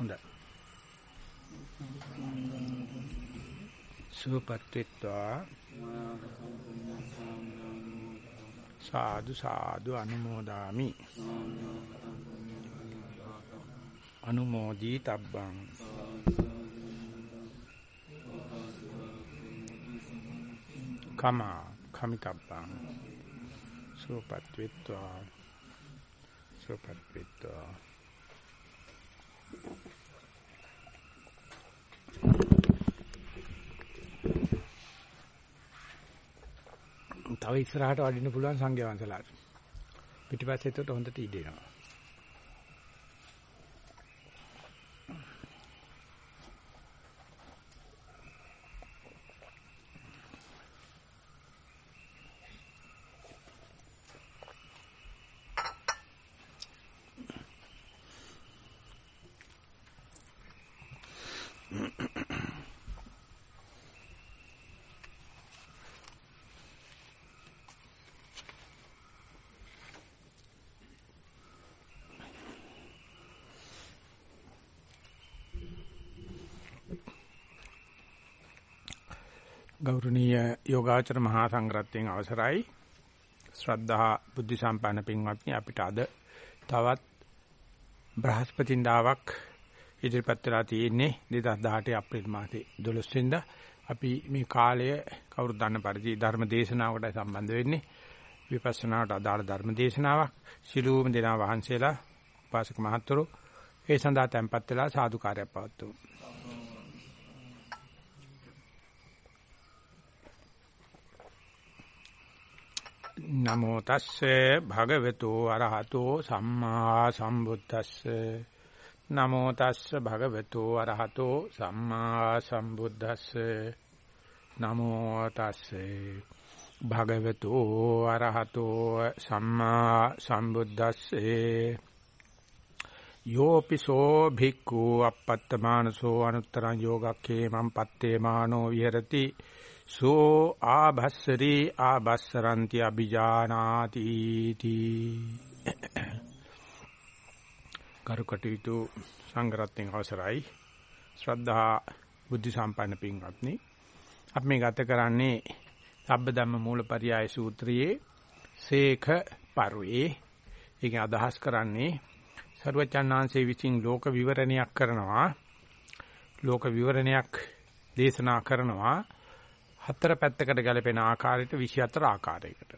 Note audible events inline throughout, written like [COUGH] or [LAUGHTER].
හොඳයි. සුපත්ත්වා සාදු සාදු අනුමෝදාමි. අනුමෝදී තබ්බං. කමා කමිතබ්බං. සුපත්ත්වා සුපත්ත්වා තව ඉස්සරහට වඩින්න පුළුවන් සංඝයා වහන්සේලාට. පිටිපස්සේ එතකොට හොඳට ඉදෙනවා. ගෞරවනීය යෝගාචර මහා සංඝරත්නයන් අවසරයි. ශ්‍රද්ධා බුද්ධ සම්පන්න පින්වත්නි අපිට අද තවත් බ්‍රහස්පතින්දාවක් ඉදිරිපත් වෙලා තියෙන්නේ 2018 අප්‍රේල් මාසේ 12 වෙනිදා. අපි මේ කාලය කවුරු දන්න පරිදි ධර්ම දේශනාවකට සම්බන්ධ වෙන්නේ විපස්සනාවට අදාළ ධර්ම දේශනාවක්. සිළුම දෙනා වහන්සේලා උපාසක මහත්වරු ඒ සඳහා tempත් වෙලා සාදුකාරයක් පවත්වමු. නමෝ තස්සේ භගවතු අරහතෝ සම්මා සම්බුද්දස්සේ. නමෝ තස්සේ භගවතු අරහතෝ සම්මා සම්බුද්දස්සේ. නමෝ තස්සේ භගවතු අරහතෝ සම්මා සම්බුද්දස්සේ. යෝපිසෝ භික්ඛු අපත්තමානසෝ අනුත්තරං යෝගක්ඛේ මම් පත්තේ මානෝ විහෙරති. සෝ ආභස්සරේ ආභස්සරන්ති අ비ජානාති තී. කරුකටීතු සංගරත්නයේ අවසරයි. ශ්‍රද්ධා බුද්ධ සම්පන්න පින්වත්නි අපි මේ ගත කරන්නේ සබ්බ ධම්ම මූලපරියාය සූත්‍රයේ සේඛ පරුවේ. ඒක අදහස් කරන්නේ සර්වචන්නාංශේ විසින් ලෝක විවරණයක් කරනවා. ලෝක විවරණයක් දේශනා කරනවා. හතර පැත්තකට ගැලපෙන ආකාරයට 24 ආකාරයකට.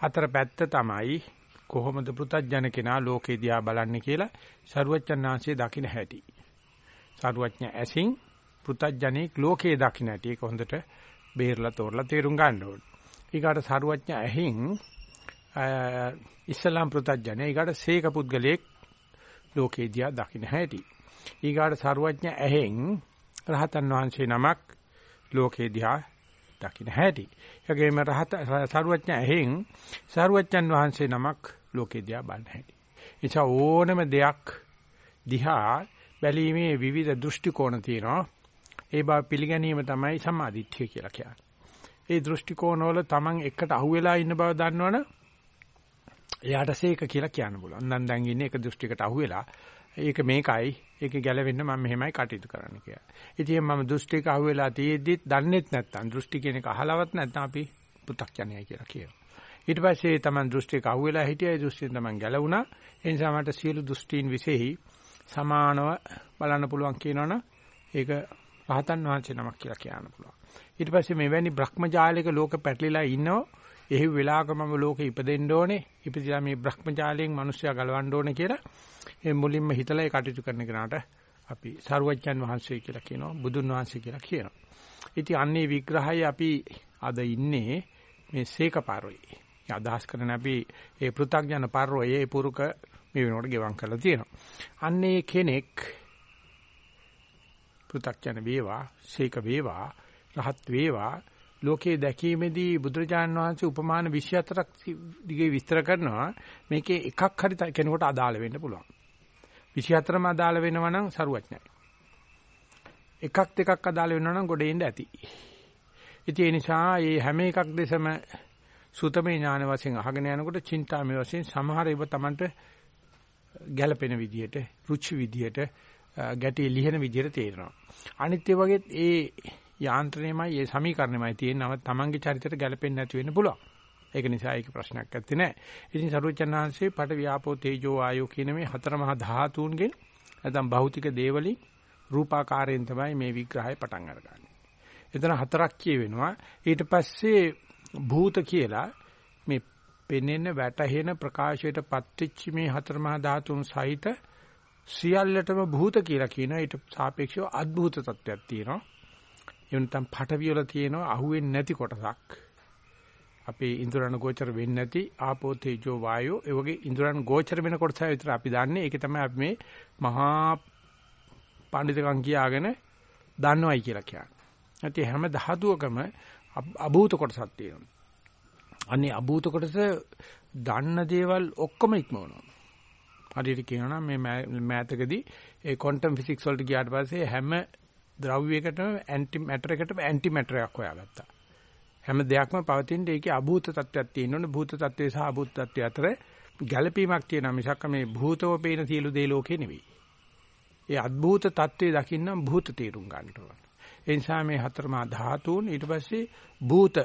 හතර පැත්ත තමයි කොහොමද පෘථජන කෙනා ලෝකේ දිහා බලන්නේ කියලා සරුවච්චන්හන්සේ දකින්න හැටි. සරුවච්ඥ ඇසින් පෘථජනෙක් ලෝකේ දකින්න හැටි ඒක හොඳට බේරලා තෝරලා තේරුම් ගන්න ඕනේ. ඊගාට සරුවච්ඥ ඇහින් ඉස්ලාම් පෘථජනේ ඊගාට සීක පුද්ගලයෙක් ලෝකේ දිහා දකින්න හැටි. ඊගාට සරුවච්ඥ ඇහෙන් රහතන් වහන්සේ නමක් ලෝකේ දිහා දකින්න හැටි. ඒගොම රහත සරුවඥ ඇහෙන් සරුවඥන් වහන්සේ නමක් ලෝකේ දිහා බලන හැටි. එචා ඕනම දෙයක් දිහා බැලීමේ විවිධ දෘෂ්ටි කෝණ තියෙනවා. ඒ බව පිළිගැනීම තමයි සම්මාදිට්ඨිය කියලා කියන්නේ. ඒ දෘෂ්ටි කෝණවල Taman එකට අහුවෙලා ඉන්න බව දන්නවනේ එයාට සේක කියලා කියන්න පුළුවන්. නම් දැන් ඉන්නේ එක දෘෂ්ටිකට අහුවෙලා ඒක මේකයි ඒක ගැලවෙන්න මම මෙහෙමයි කටයුතු කරන්න කියලා. ඉතින් මම දෘෂ්ටික අහුවෙලා තියෙද්දිත් දන්නේත් නැත්නම් දෘෂ්ටි කියන එක අහලවත් නැත්නම් අපි පු탁ඥයයි කියලා කියනවා. ඊට පස්සේ තමයි දෘෂ්ටික අහුවෙලා හිටියයි දෘෂ්ටියෙන් තමයි ගැලවුණා. ඒ නිසා මට සියලු දෘෂ්ටීන් විශේෂයි සමානව බලන්න පුළුවන් කියනවනම් ඒක රහතන් වහන්සේ නමක් කියලා කියන්න පුළුවන්. ඊට පස්සේ මෙවැනි භ්‍රමජාලික ලෝක පැටලිලා ඉන්නෝ එහි වෙලාවක මම ලෝකෙ ඉපදෙන්න ඕනේ. ඉපදිලා මේ භ්‍රමජාලයෙන් මිනිස්සයා ගලවන්න ඕනේ කියලා ඒ මුලින්ම හිතලා ඒ කටයුතු කරන කෙනාට අපි සරුවච්චන් වහන්සේ කියලා කියනවා බුදුන් වහන්සේ කියලා කියනවා. ඉතින් අන්නේ විග්‍රහය අපි අද ඉන්නේ මේ සීක පාරෝයි. අදහස් කරන අපි ඒ පෘථග්ජන පාරෝයේ ඒ පුරුක මේ වෙනකොට ගෙවම් කරලා තියෙනවා. අන්නේ කෙනෙක් පෘථග්ජන වේවා, සීක වේවා, රහත් වේවා ලෝකයේ දැකීමේදී බුදුරජාණන් වහන්සේ උපමාන 24ක් දිගේ විස්තර කරනවා මේකේ එකක් හරි කෙනෙකුට අදාළ වෙන්න පුළුවන් 24ම අදාළ වෙනවා නම් සරුවඥයි එකක් දෙකක් අදාළ වෙනවා නම් ගොඩේ ඉඳ ඇති ඉතින් ඒ නිසා මේ හැම එකක් දෙසම සුතමේ ඥාන වශයෙන් අහගෙන යනකොට චින්තාමේ වශයෙන් සමහර ඒවා Tamanට ගැළපෙන විදියට රුචි විදියට ගැටේ ලිහෙන විදිහට තේරෙනවා. අනිත් ඒ වගේ ඒ යාන්ත්‍රණයමයි ඒ සමීකරණයමයි තියෙනව තමන්ගේ චරිතයට ගැලපෙන්නේ නැති වෙන්න පුළුවන්. ඒක නිසා ඒක ප්‍රශ්නයක් නැත්තේ නෑ. ඉතින් සරුවචනාංශේ පට ව්‍යාපෝ තේජෝ ආයෝ කියන මේ හතර මහා ධාතුන්ගෙන් නැත්නම් භෞතික දේවලින් රූපාකාරයෙන් තමයි මේ විග්‍රහය පටන් අරගන්නේ. එතන හතරක් කියවෙනවා. ඊට පස්සේ භූත කියලා මේ පෙනෙන වැටහෙන ප්‍රකාශයට පත්‍ච්ච මේ හතර මහා ධාතුන් සහිත සියල්ලටම භූත කියලා කියනවා. ඊට සාපේක්ෂව අද්භූත තත්ත්වයක් තියෙනවා. ඒ නැත්නම් පටවියල තියෙනවා අහුවෙන්නේ නැති කොටසක්. අපේ ඉන්ද්‍රයන් ගෝචර වෙන්නේ නැති ආපෝ තේජෝ වායෝ ඒ වගේ ඉන්ද්‍රයන් ගෝචර වෙන කොටස විතර අපි දන්නේ. ඒක තමයි අපි මේ මහා පඬිතුකම් කියාගෙන දන්නවයි කියලා කියන්නේ. නැත්නම් හැම ධාතුවකම අභූත කොටසක් තියෙනවා. අනේ අභූත කොටස දන්න දේවල් ඔක්කොම ඉක්මවනවා. හරියට කියනවා මේ මෑතකදී ඒ ක්වොන්ටම් ෆිසික්ස් වලට ගියාට පස්සේ හැම ද්‍රව්‍යයකටම ඇන්ටි මැටර් එකටම ඇන්ටි මැටර් එකක් හොයාගත්තා. හැම දෙයක්ම පවතින දෙයක අභූත තත්වයක් තියෙනවනේ භූත තත්වයේ සහ අභූත තත්වයේ අතර ගැළපීමක් තියෙනවා මිසක් මේ භූතව පේන සියලු දේ ලෝකේ නෙවෙයි. ඒ අද්භූත தત્ත්වය දකින්නම් භූත තේරුම් ගන්නට ඕන. ඒ නිසා මේ හතරමා ධාතුන් ඊට පස්සේ භූත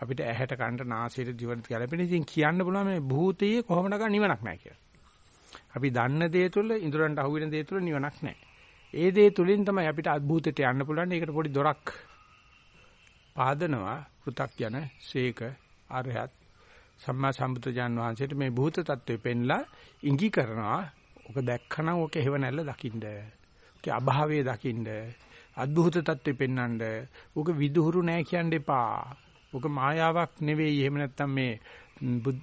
අපිට ඇහැට කනට නාසයට දිවට ගැලපෙන ඉතින් කියන්න පුළුවන් මේ භූතයේ කොහොමද ගන්න නිවනක් නැහැ කියලා. අපි දන්න දේ තුළ ඉඳුරන්ට අහු වෙන දේ තුළ නිවනක් නැහැ. ඒ දේ තුලින් තමයි අපිට අද්භූතයට යන්න පුළුවන්. ඒකට පොඩි දොරක් පාදනවා පෘ탁යන සීක අරහත් සම්මා සම්බුදුජාන් වහන්සේට මේ භූත తත්වේ පෙන්ලා ඉඟි කරනවා. ඔක දැක්කනම් ඔක හේව නැල්ල දකින්න ඔක අභාවයේ දකින්න අද්භූත తත්වේ පෙන්වන්න. ඔක විදුහුරු නෑ කියන්න එපා. ඔක මායාවක් නෙවෙයි. එහෙම නැත්තම් මේ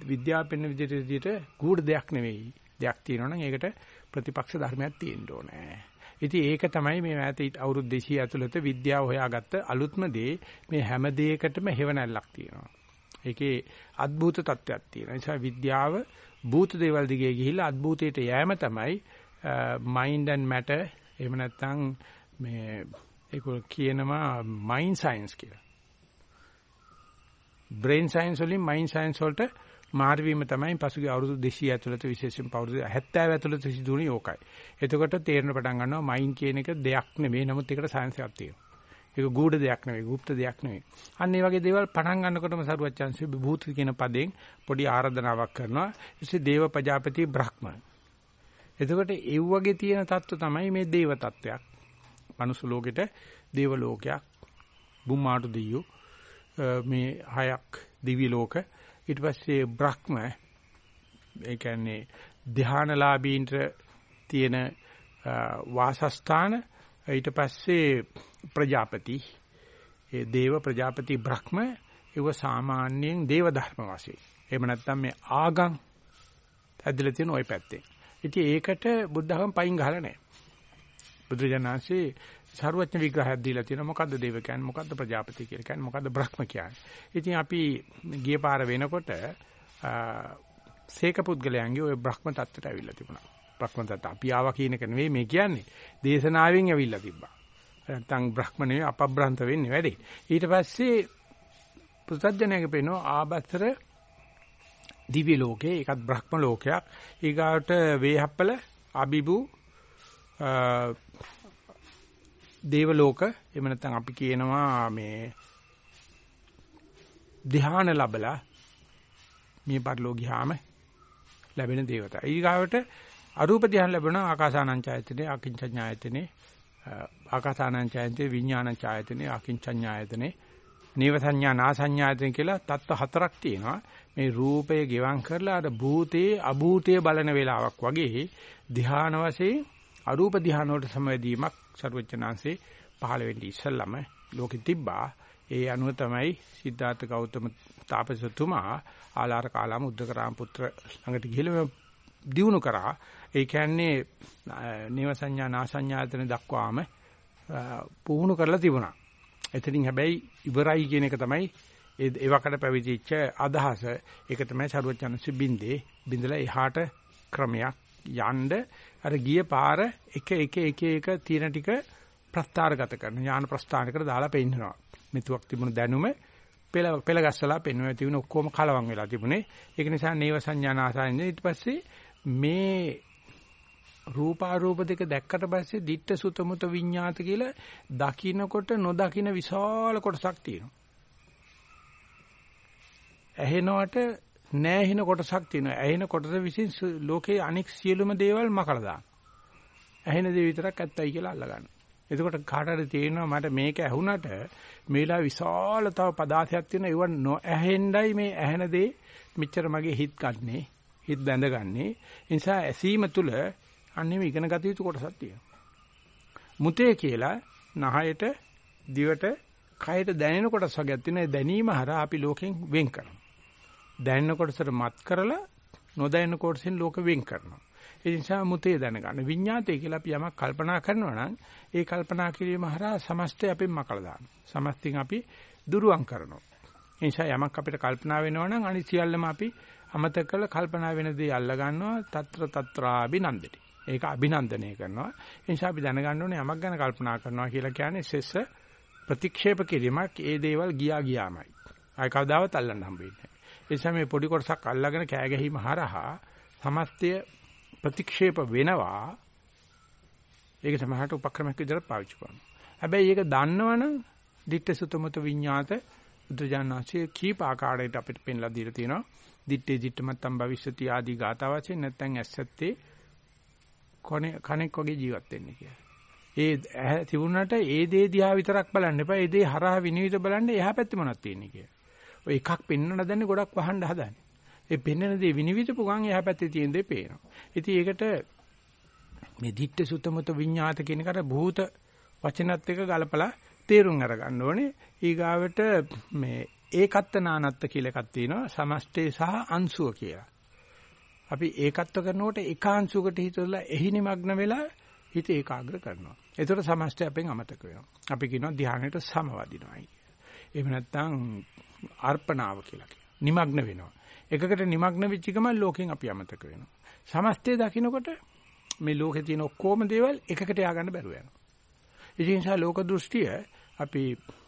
විද්‍යාපෙන්න විදිහට විදිහට ගුඩ දෙයක් නෙවෙයි. දෙයක් තියෙනවා නම් ඒකට ප්‍රතිපක්ෂ ධර්මයක් තියෙන්න ඕනේ. ඉතින් ඒක තමයි මේ ඈත අවුරුදු 200 ඇතුළත විද්‍යාව හොයාගත්ත අලුත්ම දේ මේ හැම දෙයකටම හේවණල්ලක් තියෙනවා. ඒකේ අద్භූත තත්ත්වයක් තියෙනවා. ඒ නිසා විද්‍යාව භූත දේවල් දිගේ ගිහිල්ලා අద్භූතයට යෑම තමයි mind and matter එහෙම නැත්නම් මේ ඒක කියනවා mind science කියලා. brain science වලින් mind science වලට මාර් වීම තමයි පසුගිය අවුරුදු 200 ඇතුළත විශේෂයෙන් අවුරුදු 70 ඇතුළත සිදු වුණේ ඕකයි. එතකොට තේරෙන පටන් ගන්නවා මයින් කියන එක දෙයක් නෙමෙයි. නමුත් ඒකට සයන්ස් එකක් තියෙනවා. ඒක ගුඪ දෙයක් නෙමෙයි, গুপ্ত දෙයක් නෙමෙයි. අන්න ඒ වගේ දේවල් පටන් ගන්නකොටම සරුවත් chance විභූති කියන පදයෙන් පොඩි ආරාධනාවක් කරනවා. ඉතින් දේව ප්‍රජාපති බ්‍රහ්ම. එතකොට ඒ වගේ තියෙන தত্ত্ব තමයි මේ දේව තත්වයක්. මනුස්ස ලෝකෙට දේව ලෝකයක්, බුම්මාටු දෙයියෝ මේ හයක් දිවි ලෝක ඊට පස්සේ බ්‍රහ්ම ඒ කියන්නේ ධානලාභීන්ට තියෙන වාසස්ථාන ඊට පස්සේ ප්‍රජාපති ඒ දේව ප්‍රජාපති බ්‍රහ්ම ඒව සාමාන්‍යයෙන් දේව ධර්ම වශයෙන් එහෙම නැත්නම් මේ ආගම් ඇදලා තියෙන ওই පැත්තේ. ඉතින් ඒකට බුද්ධඝම පයින් ගහලා නැහැ. බුදුජානනාංශේ සරුවත්න විග්‍රහයක් දීලා තියෙනවා මොකද්ද දේව කියන්නේ මොකද්ද ප්‍රජාපති කියලා කියන්නේ මොකද්ද බ්‍රහ්ම කියන්නේ. ඉතින් අපි ගිය පාර වෙනකොට සීක පුද්ගලයන්ගේ ওই බ්‍රහ්ම තත්ත්වයට ඇවිල්ලා තිබුණා. බ්‍රහ්ම තත්ත්ව අපි ආවා කියන එක නෙවෙයි මේ කියන්නේ. දේශනාවෙන් ඇවිල්ලා තිබ්බා. නැත්තම් බ්‍රහ්ම නෙවෙයි අපබ්‍රන්ත වෙන්නේ වැඩි. ඊට පස්සේ පුත්‍ත්ජනයක පේනවා ආබතර දිව්‍ය ලෝකේ ඒකත් බ්‍රහ්ම ලෝකයක්. ඊගාට වේහප්පල අබිබු දේව ලෝක එහෙම නැත්නම් අපි කියනවා මේ ධ්‍යාන ලැබලා මේ පරිලෝ ගියාම ලැබෙන දේවතා. ඊගාවට අරූප ධ්‍යාන ලැබුණ ආකාසානංචායතනේ අකින්චඤ්ඤායතනේ ආකාසානංචායතනේ විඥානංචායතනේ අකින්චඤ්ඤායතනේ නේව සංඥා නා සංඥායතන කියලා තත්ත්ව හතරක් තියෙනවා. මේ රූපය ගෙවම් කරලා අර භූතේ අභූතයේ බලන වෙලාවක් වගේ ධ්‍යාන වශයෙන් අරූප ධානය වලට සමවැදීමක් ਸਰවඥාන්සේ පහළ වෙන්නේ ඉස්සල්ලාම ලෝකෙ තිබ්බා. ඒ අනුව තමයි සිද්ධාර්ථ ගෞතම තාපසතුමා ආලාර කාලාම උද්දකරාම පුත්‍ර ළඟට ගිහිල්ලා දිනු කරා. ඒ කියන්නේ නේව සංඥා නාසඤ්ඤායතන දක්වාම පුහුණු කරලා තිබුණා. එතනින් හැබැයි ඉවරයි කියන එක තමයි ඒ ඒවකට පැවිදිච්ච අදහස. ඒක තමයි ਸਰවඥාන්සේ බින්දේ බින්දලා එහාට ක්‍රමයක් යන්න අර ගිය පාර එක එක එක එක තියෙන ටික ප්‍රස්තාරගත කරන ඥාන ප්‍රස්ථානකට දාලා පෙන්නනවා. මෙතුවක් තිබුණු දැනුම පෙළ පෙළ ගැස්සලා පෙන්වන තිබුණ ඔක්කොම කලවම් වෙලා තිබුණේ. ඒක නිසා නේව සංඥානාසයන් ඊට පස්සේ මේ රූපාරූප දෙක දැක්කට පස්සේ ditta සුතමුත විඤ්ඤාත කියලා දකින්නකොට නොදකින්න විශාල කොටසක් තියෙනවා. ඇහෙනවට නැහෙන කොටසක් තියෙනවා. ඇහෙන කොටස විසින් ලෝකේ අනෙක් සියලුම දේවල් මකලා දාන. ඇහෙන දේ විතරක් ඇත්තයි කියලා අල්ලගන්න. එතකොට කාට හරි තේරෙනවා මට මේක ඇහුණට මේලා විශාල තව පදාසයක් තියෙනවා. ඒව නොඇහෙන්නයි මේ ඇහෙන දේ මෙච්චර මගේ හිත ගන්නෙ. හිත බැඳගන්නේ. ඒ නිසා ඇසීම තුල අන්නේම ඉගෙන ගත යුතු කොටසක් තියෙනවා. මුතේ කියලා නහයට දිවට කයට දැනෙන කොටස් වර්ගයක් තියෙනවා. දැනීම හරහා අපි ලෝකෙන් වෙන් කරනවා. දැනෙන කොටසට මත් කරලා නොදැනෙන කොටසෙන් ලෝක වෙන් කරනවා. ඒ නිසා මුතේ දැනගන්න. විඤ්ඤාතය කියලා අපි යමක් කල්පනා කරනවා නම් ඒ කල්පනා කිරීම හරහා සමස්තය අපෙන් මකලා දානවා. සමස්තින් අපි දුරුවන් කරනවා. ඒ නිසා යමක් අපිට කල්පනා වෙනවා නම් අනිත් සියල්ලම අපි අමතක කළ කල්පනා වෙන දේ අල්ල ගන්නවා. తත්‍ර తත්‍රාබිනන්දති. ඒක අභිනන්දනය කරනවා. ඒ නිසා අපි දැනගන්න ඕනේ යමක් ගැන කල්පනා කරනවා කියලා කියන්නේ සෙස්ස ප්‍රතික්ෂේප කිරීමක් ඒ දේවල් ගියා ගියාමයි. ආයි කවදාවත් අල්ලන්න හම්බ වෙන්නේ නැහැ. ඒ නිසා මේ පොඩි කොටසක් අල්ලගෙන කෑ ගැහිම හරහා සමස්තය ප්‍රතික්ෂේප වෙනවා. ඒක සමහරට උපක්‍රමයක් විදිහට පාවිච්චි කරනවා. හැබැයි ඒක දන්නවනම් ditta sutamuta විඤ්ඤාත බුද්ධජානනාංශයේ කීප ආකාරයකට අපිට පෙන්ලා දීලා තියෙනවා. දිත්තේ දිත්තමත්තම් භවිෂ්‍යති ආදී ගාථා වශයෙන් නැත්නම් ඇස්සත්තේ කණෙක් වගේ ජීවත් වෙන්න කියලා. ඒ තිබුණාට ඒ දේ දිහා විතරක් බලන්න එපා. ඒ දේ හරහා විනිවිද බලන්න එහා පැත්තේ මොනවද තියෙන්නේ කියලා. ඔය එකක් පෙන්වන්න දන්නේ ගොඩක් වහන්න හදන්නේ. ඒ පෙන්වන දේ විනිවිදපු ගමන් එහා පැත්තේ තියෙන දේ පේනවා. ඉතින් ඒකට මේ ditta sutamuta විඤ්ඤාත කියන එකට භූත වචනත් එක්ක ගලපලා තේරුම් අරගන්න ඕනේ. ඊගාවට මේ ඒකත්ත නානත්ත කියලා එකක් තියෙනවා. සමස්තේ සහ අංශුව කියලා. අපි ඒකත්ව කරනකොට ඒකාංශුවකට හිතලා එහි නිමග්න වෙලා හිත ඒකාග්‍ර කරනවා. ඒතර සමස්තය අපෙන් අමතක වෙනවා. අපි කියනවා ධානයට සමවදිනවායි. එහෙම නැත්නම් අර්පණාව කියලා කියනවා. නිමග්න වෙනවා. එකකට නිමග්න වෙච්ච ගමන් ලෝකෙන් අපි අමතක වෙනවා. සමස්තය දකින්නකොට මේ ලෝකේ තියෙන ඔක්කොම දේවල් එකකට ය아가න්න බැරුව යනවා. ඒ නිසා ලෝක දෘෂ්ටිය අපි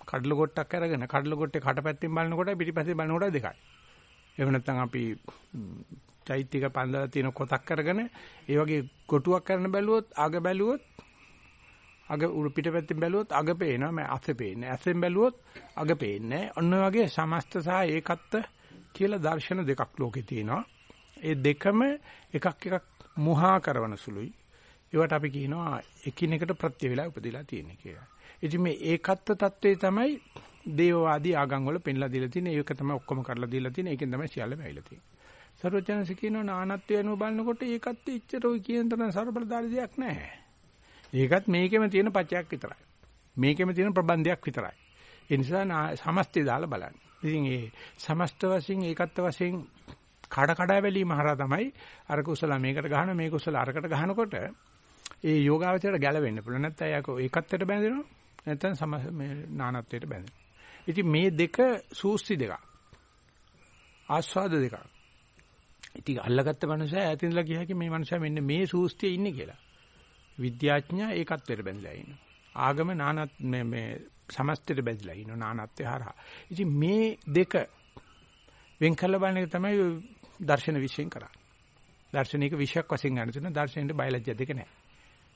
කඩල කොටක් අරගෙන කඩල කොටේ කටපැත්තෙන් බලනකොට පිටිපස්සේ බලනකොට දෙකයි. එහෙම නැත්නම් අපි චෛත්‍යක පන්දලා තියෙන කොටක් අරගෙන ඒ වගේ කොටුවක් කරන බැලුවොත් අග බැලුවොත් අග පිටපැත්තෙන් බැලුවොත් අග පේනවා මම අස පේන්නේ. ඇසෙන් බැලුවොත් අග පේන්නේ. ඔන්න වගේ සමස්ත සහ ඒකත්ව කියලා දර්ශන දෙකක් ලෝකේ තියෙනවා. ඒ දෙකම එකක් එකක් මුහා කරන සුළුයි. ඒවට අපි කියනවා එකිනෙකට ප්‍රත්‍ය වේලා උපදලා තියෙන කියලා. ඉතින් මේ ඒකත්ව தત્ත්වය තමයි දේවවාදී ආගම් වල පෙන්ලා දීලා තියෙන්නේ. ඒක තමයි ඔක්කොම කරලා දීලා තියෙන්නේ. ඒකෙන් තමයි සියල්ලම ඇවිල්ලා තියෙන්නේ. සර්වඥාන්සේ කියනවා නානත්වය අනුව බලනකොට ඒකත් ඉච්චරෝයි කියන තරම් සර්බලදාරි දෙයක් නැහැ. ඒකත් මේකෙම තියෙන පචයක් විතරයි. මේකෙම තියෙන ප්‍රබන්ධයක් විතරයි. ඒ නිසා සමස්තය දාලා බලන්න. ඉතින් ඒ සමස්ත වශයෙන් ඒකත් වශයෙන් කඩ කඩ බැලීම හරහා තමයි අර කුසල මේකට ගහන මේ කුසල අරකට ගහනකොට ඒ යෝගාවචරයට ගැලවෙන්න පුළුවන්. නැත්නම් ඒක ඒකත්වයට බැඳෙනවා. නැත්නම් සම මේ නානත්වයට බැඳෙනවා. ඉතින් මේ දෙක සූස්ති දෙකක්. ආස්වාද දෙකක්. ඉතින් අල්ලගත්ත මනුස්සයා ඈතින්දලා කියහකි මේ මනුස්සයා මෙන්න මේ සූස්තියේ ඉන්නේ කියලා. විද්‍යාඥයා ඒකත්වයට බැඳලා ඉන්නවා. ආගම නානත් මේ මේ සමස්තයට බැඳලා ඉන්නවා නානත්වය හරහා. ඉතින් මේ දෙක වෙන් කරලා බලන එක තමයි දර්ශන විශ්යෙන් කරන්නේ. දර්ශනික විෂයක් වශයෙන් ගන්න තියෙන දර්ශනෙට බයලජ්‍ය දෙක නැහැ.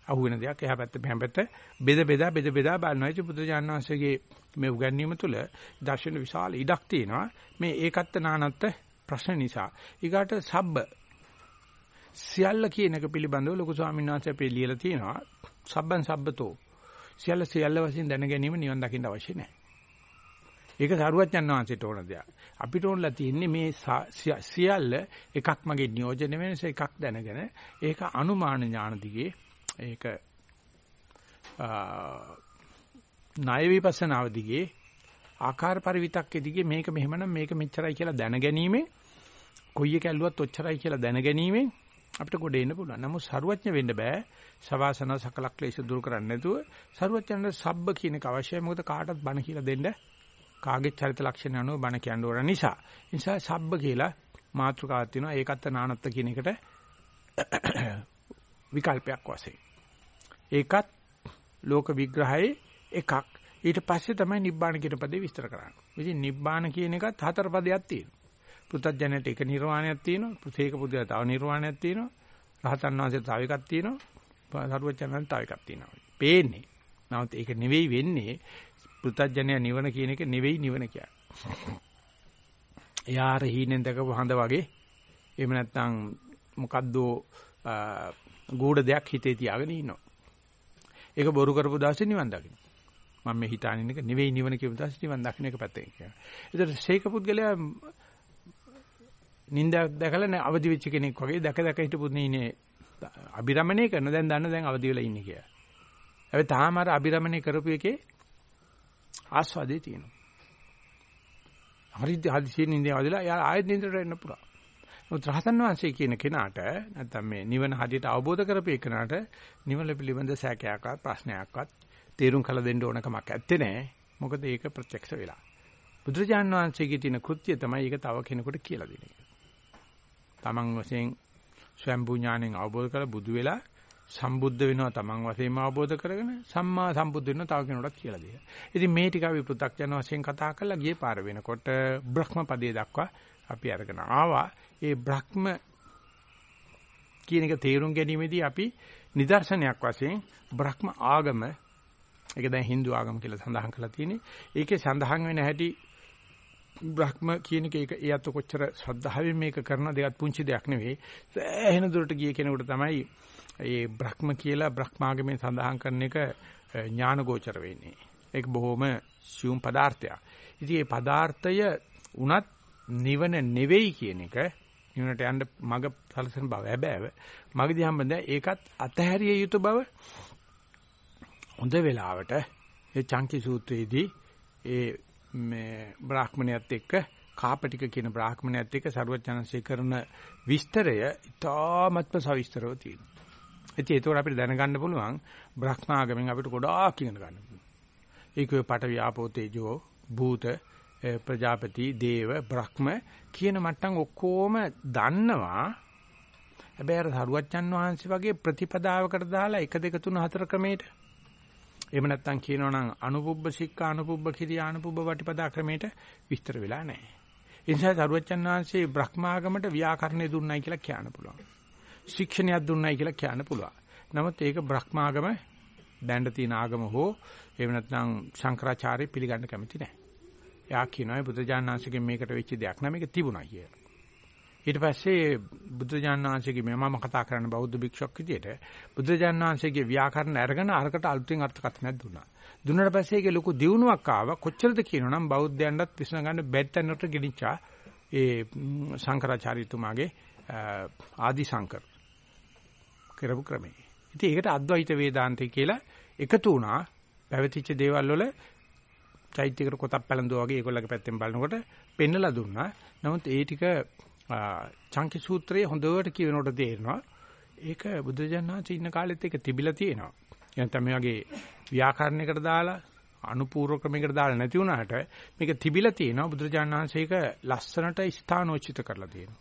අහුවෙන දෙයක් එහා පැත්ත මෙහා පැත්ත බෙද බෙදා බෙද බෙදා බලනවා. ඉතින් බුදුජානක වහන්සේගේ මේ උගන්වීම තුළ දර්ශන විශාල ඉඩක් තියෙනවා. මේ ඒකත්ත නානත්ත ප්‍රශ්න නිසා. ඊගාට සබ්බ සියල්ල කියන එක පිළිබඳව ලොකු ස්වාමීන් වහන්සේ අපේ ලියලා තියෙනවා. සබ්බන් සබ්බතෝ. සියල්ල සියල්ල වශයෙන් දැන ගැනීම නිවන් දකින්න අවශ්‍ය නැහැ. ඒක සාරුවච්චන් වහන්සේට ඕන දෙයක්. අපිට ඕනලා තියෙන්නේ මේ සියල්ල එකක් මගේ නියෝජනය වෙනස එකක් දැනගෙන ඒක අනුමාන ඥාන දිගේ ඒක ණය විපස්සනාව දිගේ ආකාර පරිවිතක්කේ දිගේ මේක මෙහෙමනම් මේක මෙච්චරයි කියලා දැනගැනීමෙන් කොයි එක ඇල්ලුවත් ඔච්චරයි කියලා දැනගැනීමෙන් අපිට ගොඩ එන්න පුළුවන්. නමුත් ਸਰුවඥ වෙන්න බෑ. සවාසන සකල ක්ලේශ දුරු කරන්නේ නැතුව ਸਰුවඥන්ට සබ්බ කියන එක අවශ්‍යයි. මොකද කාටවත් බණ කියලා දෙන්න කාගේ චරිත ලක්ෂණ අනුව බණ කියන්න ඕන නිසා. ඒ නිසා සබ්බ කියලා මාතෘකාවක් තියෙනවා. ඒකත් නානත්ත කියන එකට [COUGHS] විකල්පයක් වශයෙන්. ඒකත් ලෝක විග්‍රහයේ එකක්. ඊට පස්සේ තමයි නිබ්බාන කියන පදේ විස්තර කරන්නේ. ඉතින් නිබ්බාන කියන එකත් හතර පදයක් තියෙනවා. පෘථජ්ජනයට එක නිර්වාණයක් තියෙනවා. පෘථේක පුදුය තව නිර්වාණයක් තියෙනවා. රහතන් වහන්සේ තව එකක් තියෙනවා. සරුවචනන් තව එකක් තියෙනවා. පේන්නේ. නමුත් ඒක නෙවෙයි වෙන්නේ පෘථජ්ජනය නිවන කියන එක නෙවෙයි නිවන කියන්නේ. එයා අර හීනෙන් දැකපු හඳ වගේ එහෙම නැත්නම් මොකද්ද ගූඪ දෙයක් හිතේ තියාගෙන ඉන්නවා. ඒක බොරු කරපු දාසේ නිවන් දකින්න. මම මේ හිතානින් එක නෙවෙයි නිවන කියපු දාසේ නිවන් දකින්න එක පැත්තෙන් කියනවා. ඒතර ශේක පුද්ගලයා නින්ද දැකලා නෑ අවදි වෙච්ච කෙනෙක් වගේ දැක දැක හිටපු නීනේ අබිරමණය කරන දැන් දන්න දැන් අවදි වෙලා ඉන්නේ කියලා. හැබැයි තාම අර අබිරමණය කරපු එකේ ආස්වාදේ තියෙනවා. හරි හදිසියෙන් නින්දේ අවදිලා යා ආයෙත් නින්දට එන්න පුළුවන්. මොකද රහතන් වහන්සේ කියන කෙනාට නැත්නම් මේ නිවන හදියට අවබෝධ කරපේ කෙනාට නිවන පිළිබඳ සැකයක්වත් ප්‍රශ්නයක්වත් තේරුම් කළ දෙන්න ඕන කමක් ඇත්තේ නැහැ. මොකද ඒක ප්‍රත්‍යක්ෂ වෙලා. බුදුරජාන් වහන්සේගේ තියෙන කෘත්‍යය තමයි ඒක තව කෙනෙකුට කියලා දෙන එක. තමන් වශයෙන් ස්වයම්බු ඥාණයෙන් අවබෝධ කරලා බුදු වෙලා සම්බුද්ධ වෙනවා තමන් වශයෙන්ම අවබෝධ කරගෙන සම්මා සම්බුද්ධ වෙනවා තව කෙනෙකුටත් කියලා දෙන්න. ඉතින් මේ ටික අපි පෘථග්ජන වශයෙන් කතා කරලා ගියේ පාර වෙනකොට බ්‍රහ්ම පදයේ දක්වා අපි අරගෙන ආවා. ඒ බ්‍රහ්ම කියන එක තේරුම් ගැනීමේදී අපි නිදර්ශනයක් වශයෙන් බ්‍රහ්ම ආගම ඒක දැන් Hindu ආගම කියලා සඳහන් කරලා තියෙන්නේ. ඒකේ සඳහන් වෙන හැටි බ්‍රහ්ම කියන එක ඒක ඒ අත කොච්චර ශ්‍රද්ධාවෙන් මේක කරන දෙයක් පුංචි දෙයක් නෙවෙයි. සෑහෙන දුරට ගිය කෙනෙකුට තමයි ඒ බ්‍රහ්ම කියලා බ්‍රහ්මාගමෙන් සඳහන් කරන එක ඥානගෝචර වෙන්නේ. ඒක බොහොම සියුම් පදාර්ථයක්. ඉතින් මේ පදාර්ථය උනත් නිවන නෙවෙයි කියන එක නිවනට යන්න මග සලසන බව හැබෑව. මගදී හම්බෙන්ද ඒකත් අතහැරිය යුතු බව හොඳ වෙලාවට ඒ චංකි සූත්‍රයේදී ඒ මේ බ්‍රාහ්මණයත් එක්ක කාපටික කියන බ්‍රාහ්මණයත් එක්ක ਸਰවඥාන්සේ කරන විස්තරය ඉතාමත්ම සවිස්තරව තියෙනවා. ඉතින් ඒතකොට අපිට දැනගන්න පුළුවන් බ්‍රහ්මාගමෙන් අපිට ගොඩාක් ඉගෙන ගන්න පුළුවන්. ඒකේ පට ව්‍යාපෝ තේජෝ භූත ප්‍රජාපති දේව බ්‍රහ්ම කියන මට්ටම් ඔක්කොම දන්නවා. හැබැයි අර සරුවච්චන් වහන්සේ වගේ ප්‍රතිපදාවකට දාලා 1 2 3 4 ක්‍රමයට එහෙම නැත්නම් කියනවා නම් අනුපුබ්බ සික්ඛා අනුපුබ්බ කිරියා අනුපුබ්බ වටිපදා ක්‍රමයට විස්තර වෙලා නැහැ. ඒ නිසා සරුවච්චන් වහන්සේ බ්‍රහ්මාගමට ව්‍යාකරණය දුන්නයි කියලා කියන්න පුළුවන්. ශික්ෂණයක් දුන්නයි කියලා කියන්න පුළුවන්. නමුත් ඒක බ්‍රහ්මාගම දැන්න තියෙන ආගම හෝ එහෙම නැත්නම් ශංකරාචාර්ය පිළිගන්න කැමති නැහැ. එයා කියනවා බුදුජානනාංශගෙන් මේකට වෙච්ච දෙයක් නෑ මේක තිබුණා කියලා. ඊට පස්සේ බුදුජානනාංශගේ මම කතා කරන්න බෞද්ධ භික්ෂුවක් විදියට බුදුජානනාංශගේ ව්‍යාකරණ අරගෙන අරකට අලුතෙන් අර්ථකථනයක් දුන්නා. දුන්නාට පස්සේ ඒකේ ලොකු දියුණුවක් ආවා. කොච්චරද කියනවනම් බෞද්ධයන්ටත් විශ්න ගන්න බැත්තනට ගෙනිච්චා ඒ ශංකරාචාර්යතුමාගේ ආදි ශංකර කරපු ක්‍රමය. ඉතින් ඒකට අද්වෛත වේදාන්තය කියලා එකතු වුණා. පැවතිච්ච දේවල් වල චෛත්‍යයකට කොටක් පැලඳුවා වගේ ඒගොල්ලගේ පැත්තෙන් බලනකොට පෙන්නලා දුන්නා. නමුත් ඒ ටික චංකි සූත්‍රයේ හොඳට කියනකොට තේරෙනවා. ඒක බුදුජානනාංශ ඉන්න කාලෙත් ඒක තිබිලා තියෙනවා. එහෙනම් මේ වගේ ව්‍යාකරණයකට දාලා අනුපූර්ව ක්‍රමයකට දාලා නැති වුණාට මේක තිබිලා තියෙනවා බුදුරජාණන් ඒක ලස්සනට ස්ථානෝචිත කරලා තියෙනවා.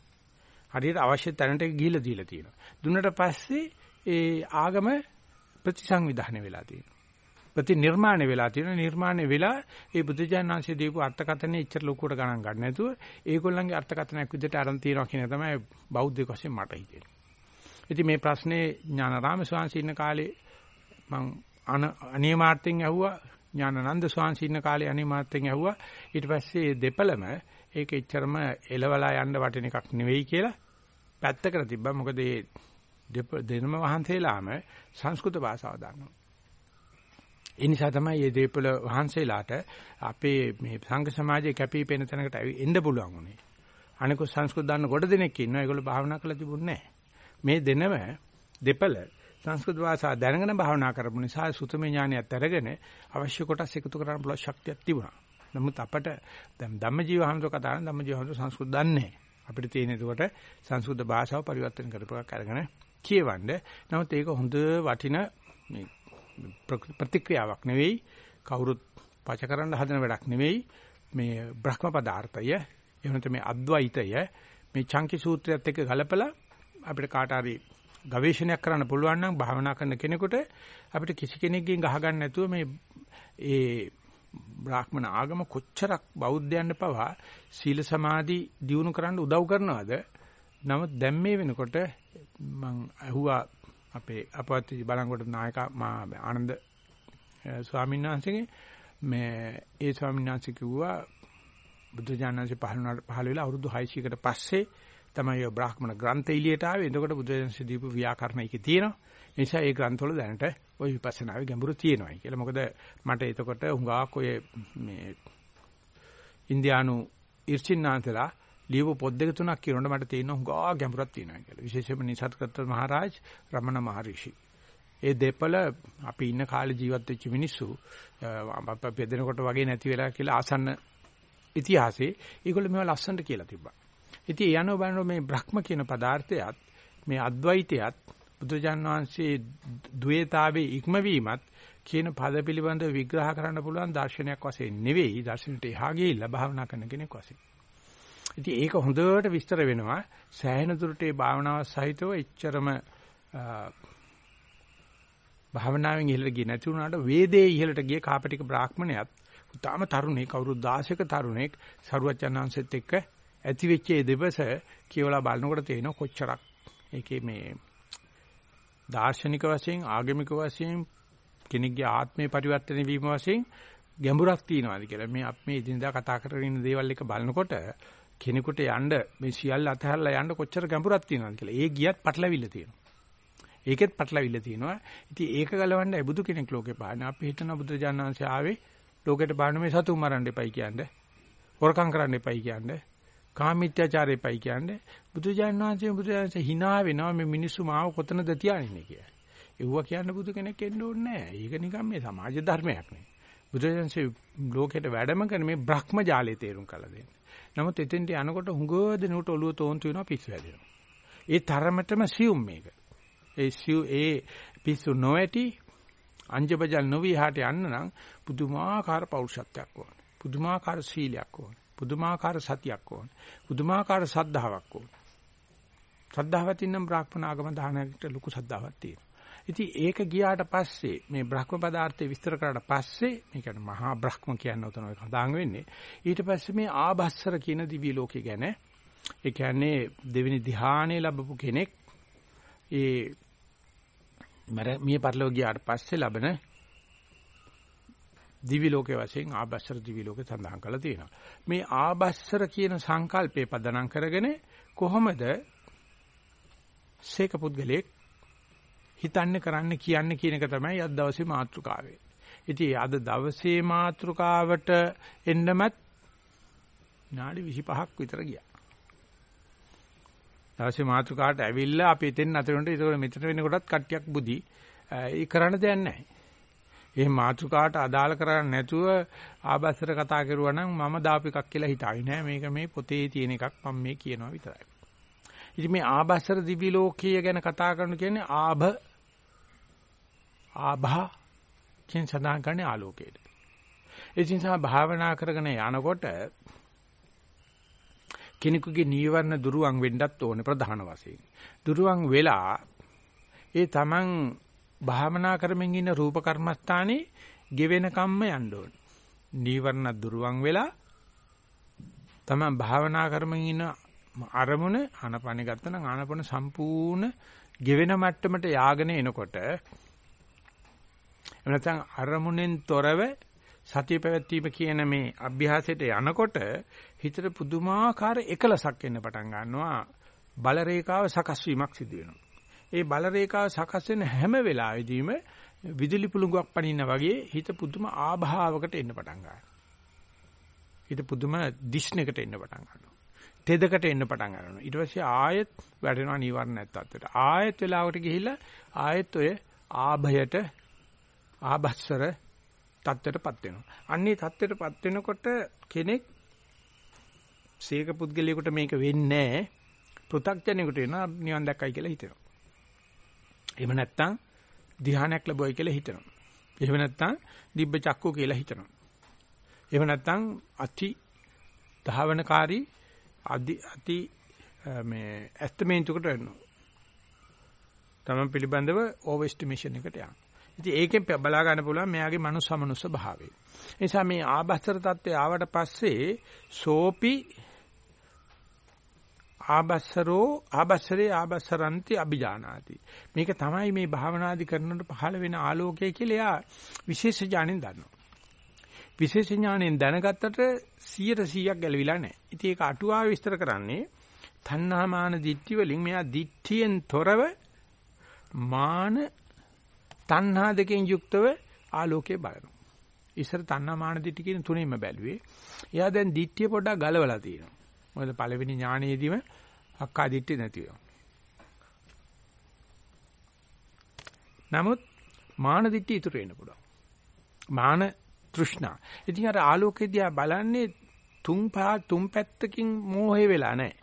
හරියට අවශ්‍ය තැනට ගිහිලා දීලා තියෙනවා. දුන්නට පස්සේ ඒ ආගම ප්‍රතිසංවිධානය වෙලා තියෙනවා. ප්‍රතිනිර්මාණය වෙලා තියෙන නිර්මාණය වෙලා ඒ බුදුජානනාංශය දීපු අර්ථකථනයේ ඉච්චර ලොකුවට ගණන් ගන්න නැතුව ඒගොල්ලන්ගේ අර්ථකථනයක් විදිහට අරන් තියනවා කියන තමයි බෞද්ධක වශයෙන් මට හිතෙන්නේ. ඉතින් මේ ප්‍රශ්නේ ඥානරාම ස්වාමීන් ඉන්න කාලේ මං අනේ මාර්ථෙන් ඇහුවා. ඥානানন্দ ස්වාමීන් ඉන්න කාලේ අනේ මාර්ථෙන් ඇහුවා. ඊට පස්සේ දෙපළම ඒක ඉච්චරම එලවලා යන්න වටින එකක් නෙවෙයි කියලා පැත්තකට තිබ්බා. මොකද මේ දෙනම වහන්සේලාම සංස්කෘත භාෂාව දන්නවා. ඒ නිසා තමයි මේ දීපල වහන්සේලාට අපේ මේ සංඝ සමාජයේ කැපී පෙනෙන තැනකට එන්න පුළුවන් උනේ. අනිකුත් සංස්කෘත දන්න කොට දෙනෙක් ඉන්නවා. ඒගොල්ලෝ භාවනා කරලා තිබුණේ නැහැ. මේ දෙනම දෙපළ සංස්කෘත භාෂාව දැනගෙන භාවනා කරපු නිසා සුතමේ ඥානයත් අරගෙන අවශ්‍ය කොටස් එකතු කරන්න පුළුවන් ශක්තියක් තිබුණා. නමුත් අපට දැන් ධම්මජීව හඳු කතා කරන ධම්මජීව හඳු සංස්කෘත දන්නේ අපිට තියෙන ඒකට සංස්කෘත භාෂාව පරිවර්තන කරපුවක් අරගෙන කියවන්න. නමුත් ඒක හොඳ වටින මේ ප්‍රතික්‍රියාවක් නෙවෙයි. කවුරුත් පච කරන්න හදන වැඩක් නෙවෙයි. මේ බ්‍රහ්ම පදාර්ථය එහෙම නැත්නම් මේ අද්වෛතය මේ චංකි සූත්‍රයත් එක්ක ගලපලා අපිට කාට හරි ගවේෂණයක් කරන්න පුළුවන් නම් භාවනා කරන කෙනෙකුට අපිට කිසි කෙනෙක්ගෙන් ගහගන්න නැතුව මේ ඒ බ්‍රාහ්මණ ආගම කොච්චරක් බෞද්ධයන්ට පවා සීල සමාධි දියුණු කරන්න උදව් කරනවද? නමුත් දැන් මේ වෙනකොට මම අහුවා අපේ අපවත් බලංගොඩ නායක මා ආනන්ද ස්වාමීන් වහන්සේගේ මේ ඒ ස්වාමීන් වහන්සේ කිව්වා බුද්ධ ඥානanse පහළ පහළ වෙලා අවුරුදු 600කට පස්සේ තමයි ඔය බ්‍රාහ්මණ ග්‍රන්ථ එළියට ආවේ. එතකොට බුද්ධ ඥානanse දීපු ව්‍යාකරණ එකේ තියෙනවා. ඒ නිසා ඒ ග්‍රන්ථවල දැනට ওই විපස්සනාවේ ගැඹුරු තියෙනවායි කියලා. මොකද මට එතකොට හුඟක් ඔය මේ ඉන්දියානු ඉර්චින්නාන්තලා ලියපු පොත් දෙක තුනක් කියනකොට මට තේරෙනවා හුඟා ගැඹුරක් තියෙනවා කියලා. විශේෂයෙන්ම නිසත්කත් මහරජ රමණ මහරිෂි. ඒ දෙපළ අපි ඉන්න කාලේ ජීවත් වෙච්ච මිනිස්සු අප පෙදෙනකොට වගේ නැති වෙලා කියලා ආසන්න ඉතිහාසයේ ඒගොල්ලෝ මේවා ලස්සනට කියලා තිබ්බා. ඉතින් යනෝ බලනෝ මේ බ්‍රහ්ම කියන පදාර්ථයත් මේ අද්වෛතයත් බුදුජාන් වහන්සේ ද්වේතාවේ ඉක්මවීමත් කියන පද පිළිබඳව විග්‍රහ කරන්න පුළුවන් දර්ශනයක් වශයෙන් නෙවෙයි දර්ශනට එහා ගිහිල්ලා භාවනා කරන කෙනෙක් වශයෙන්. ඉතින් ඒක හොඳට විස්තර වෙනවා. සෑහෙන දුරට ඒ භාවනාව සහිතව එච්චරම භාවනාවෙන් ඉහළට ගියේ නැති වුණාට වේදේ ඉහළට ගිය කාපටික බ්‍රාහ්මණයත් උතාම තරුණෙක් අවුරුදු 16ක තරුණෙක් සරුවචනාංශෙත් එක්ක ඇති වෙච්ච ඒ දෙවස කියවලා බලනකොට තේරෙන කොච්චරක් ඒකේ මේ දාර්ශනික වශයෙන් ආගමික වශයෙන් කෙනෙක්ගේ ආත්මේ පරිවර්තන වීම වශයෙන් ගැඹුරක් තියනවාද කියලා. මේ අපි මේ ඉදින්දා කතා කරගෙන ඉන්න දේවල් එක බලනකොට කෙනෙකුට යන්න මේ සියල්ල අතහැරලා යන්න කොච්චර ගැඹුරක් තියනවාද කියලා. ඒ ගියත් පටලවිල්ල තියෙනවා. ඒකෙත් පටලවිල්ල තියෙනවා. ඉතින් ඒක ගලවන්න බුදු කෙනෙක් ලෝකේ පාන. අපි හිතන බුදු ජානනාංශය ආවේ ලෝකෙට පාන මේ සතුන් මරන්න එපයි කියන්නේ. හොරකම් කරන්න එපයි කියන්නේ. කාමීත්‍යාචාරය එපයි කියන්නේ. බුදු ජානනාංශය බුදු ජානනාංශය hina වෙනවා මේ මිනිස්සු මාව කොතනද තියානින්නේ කියලා. ඒව කියන්න බුදු කෙනෙක් එන්න ඕනේ නැහැ. ඒක නිකන් මේ සමාජ ධර්මයක් නේ. බුදුරජාන්සේ ලෝකෙට වැඩම කරන මේ බ්‍රහ්ම ජාලය තේරුම් කළ දෙන්නේ. නමුත් එතෙන්ට යනකොට හුඟ දෙනකොට ඔළුව තෝන්තු වෙනවා පිස්සු හැදෙනවා. ඒ තරමටම සියුම් මේක. ඒ සියු ඒ පිස්සු නොඇටි අංජබජල් නොවි හාට යන්න නම් පුදුමාකාර පෞරුෂත්වයක් ඕන. පුදුමාකාර සීලයක් ඕන. පුදුමාකාර සතියක් ඕන. පුදුමාකාර සද්ධාාවක් ඕන. සද්ධාවත් ඉන්නම් බ්‍රාහ්මණ ආගම දානකට ලොකු සද්ධාවක් තියෙනවා. ඉතින් ඒක ගියාට පස්සේ මේ බ්‍රහ්ම පදාර්ථය විස්තර කරාට පස්සේ මේ කියන්නේ මහා බ්‍රහ්ම කියන උතන ඔය කතාන් වෙන්නේ ඊට පස්සේ මේ ආභස්සර කියන දිවි ලෝකේ ගැන ඒ කියන්නේ දෙවෙනි ධ්‍යානෙ ලැබපු කෙනෙක් ඒ මර මිය පරලෝක ගියාට පස්සේ ලබන දිවි ලෝකයේ වශයෙන් ආභස්සර දිවි ලෝකේ සඳහන් කරලා තියෙනවා. මේ ආභස්සර කියන සංකල්පේ පදනම් කරගෙන කොහොමද සීක පුද්ගලෙක් හිතන්න කරන්න කියන්න කියන එක තමයි අද දවසේ මාතෘකාවේ. ඉතින් අද දවසේ මාතෘකාවට එන්නමත් නාඩි 25ක් විතර ගියා. දවසේ මාතෘකාවට ඇවිල්ලා අපි එතෙන් අතර වෙනට ඒක මෙතන වෙනකොටත් කට්ටියක් බුදි. ඒ කරන්න දෙයක් නැහැ. ඒ මාතෘකාවට අදාළ කරන්නේ නැතුව ආබස්සර කතා කරුවා නම් මම දාපු එකක් කියලා හිතාවි නෑ. මේක මේ පොතේ තියෙන එකක් මම මේ කියනවා විතරයි. ඉතින් මේ ආබස්සර දිවි ලෝකීය ගැන කතා කරන කියන්නේ ආභ ආභා කියන සඳහන් කරන්නේ ආලෝකයට. ඒ නිසා භාවනා කරගෙන යනකොට කෙනෙකුගේ නීවරණ දුරුවන් වෙන්නත් ඕනේ ප්‍රධාන වශයෙන්. දුරුවන් වෙලා ඒ තමන් භාවනා කරමින් ඉන්න රූප කර්මස්ථානේ ගෙවෙන කම්ම යන්න ඕනේ. නීවරණ දුරුවන් වෙලා තමන් භාවනා කරමින් ඉන්න අරමුණ ආනපන ගත්තනම් ආනපන සම්පූර්ණ ගෙවෙන මට්ටමට යාගෙන එනකොට එහෙම නැත්නම් අරමුණෙන් තොරව සතිය පැවැත්වීම කියන මේ අභ්‍යාසයට යනකොට හිතට පුදුමාකාර එකලසක් එන්න පටන් ගන්නවා බල රේඛාව සකස් වීමක් සිදු වෙනවා. ඒ බල රේඛාව සකස් වෙන හැම වෙලාවෙදීම විදුලි පුළඟක් පනින්න වගේ හිත පුදුම ආභාවකට එන්න පටන් ගන්නවා. හිත පුදුම දිෂ්ණයකට එන්න පටන් ගන්නවා. තෙදකට එන්න පටන් ගන්නවා. ඊට පස්සේ ආයෙත් වැටෙනවා නිවර්ණ නැත්තත්. ආයෙත් වෙලාවකට ගිහිල්ලා ආයෙත් ඔය ආභයට ආභස්සර தත්ත්වයටපත් වෙනවා. අන්නේ தත්ත්වයටපත් වෙනකොට කෙනෙක් සීක පුද්ගලයෙකුට මේක වෙන්නේ නැහැ. පෘථග්ජනෙකුට වෙනවා නිවන් දැක්කයි කියලා හිතෙනවා. එහෙම නැත්නම් ධ්‍යානයක් ලැබුවයි කියලා හිතනවා. එහෙම නැත්නම් දිබ්බ චක්කු කියලා හිතනවා. එහෙම නැත්නම් අති ධාවනකාරී අදි අති මේ ඇස්තමේන්තුකට වෙනවා. තමන් පිළිබඳව ඕවර් එස්ටිමේෂන් එකට යනවා. ඉතින් ඒකෙන් බලා ගන්න පුළුවන් මෙයාගේ මනුස්ස මනුස්ස භාවය. ඒ නිසා මේ ආභස්තර தත්ත්වය ආවට පස්සේ සෝපි ආබස්සරෝ ආබස්සරේ ආබස්සරන්ති අභිජානාති. මේක තමයි මේ භාවනාදි කරනකොට පහළ වෙන ආලෝකය කියලා එයා විශේෂ ඥාණයෙන් දන්නවා. විශේෂ ඥාණයෙන් දැනගත්තට 100%ක් ගැලවිලා නැහැ. ඉතින් ඒක අටුවා විස්තර කරන්නේ තණ්හාමාන දිට්ඨි වලින් මෙයා දිට්ඨියෙන් තොරව මාන තණ්හා දෙකෙන් යුක්තව ආලෝකය බලනවා. ඉස්සර තණ්හාමාන දිට්ඨි කියන තුනෙන්ම බැලුවේ. එයා දැන් දිට්ඨිය පොඩ්ඩක් ගලවලා තියෙනවා. මොකද පළවෙනි ඥානයේදීම අක්කා දිට්ඨිය නැති වෙනවා. නමුත් මාන දිට්ඨිය ඉතුරු වෙන්න පුළුවන්. මාන තෘෂ්ණා. ඉතින් අර ආලෝකයේදී බලන්නේ තුන් පා තුන් පැත්තකින් මෝහේ වෙලා නැහැ.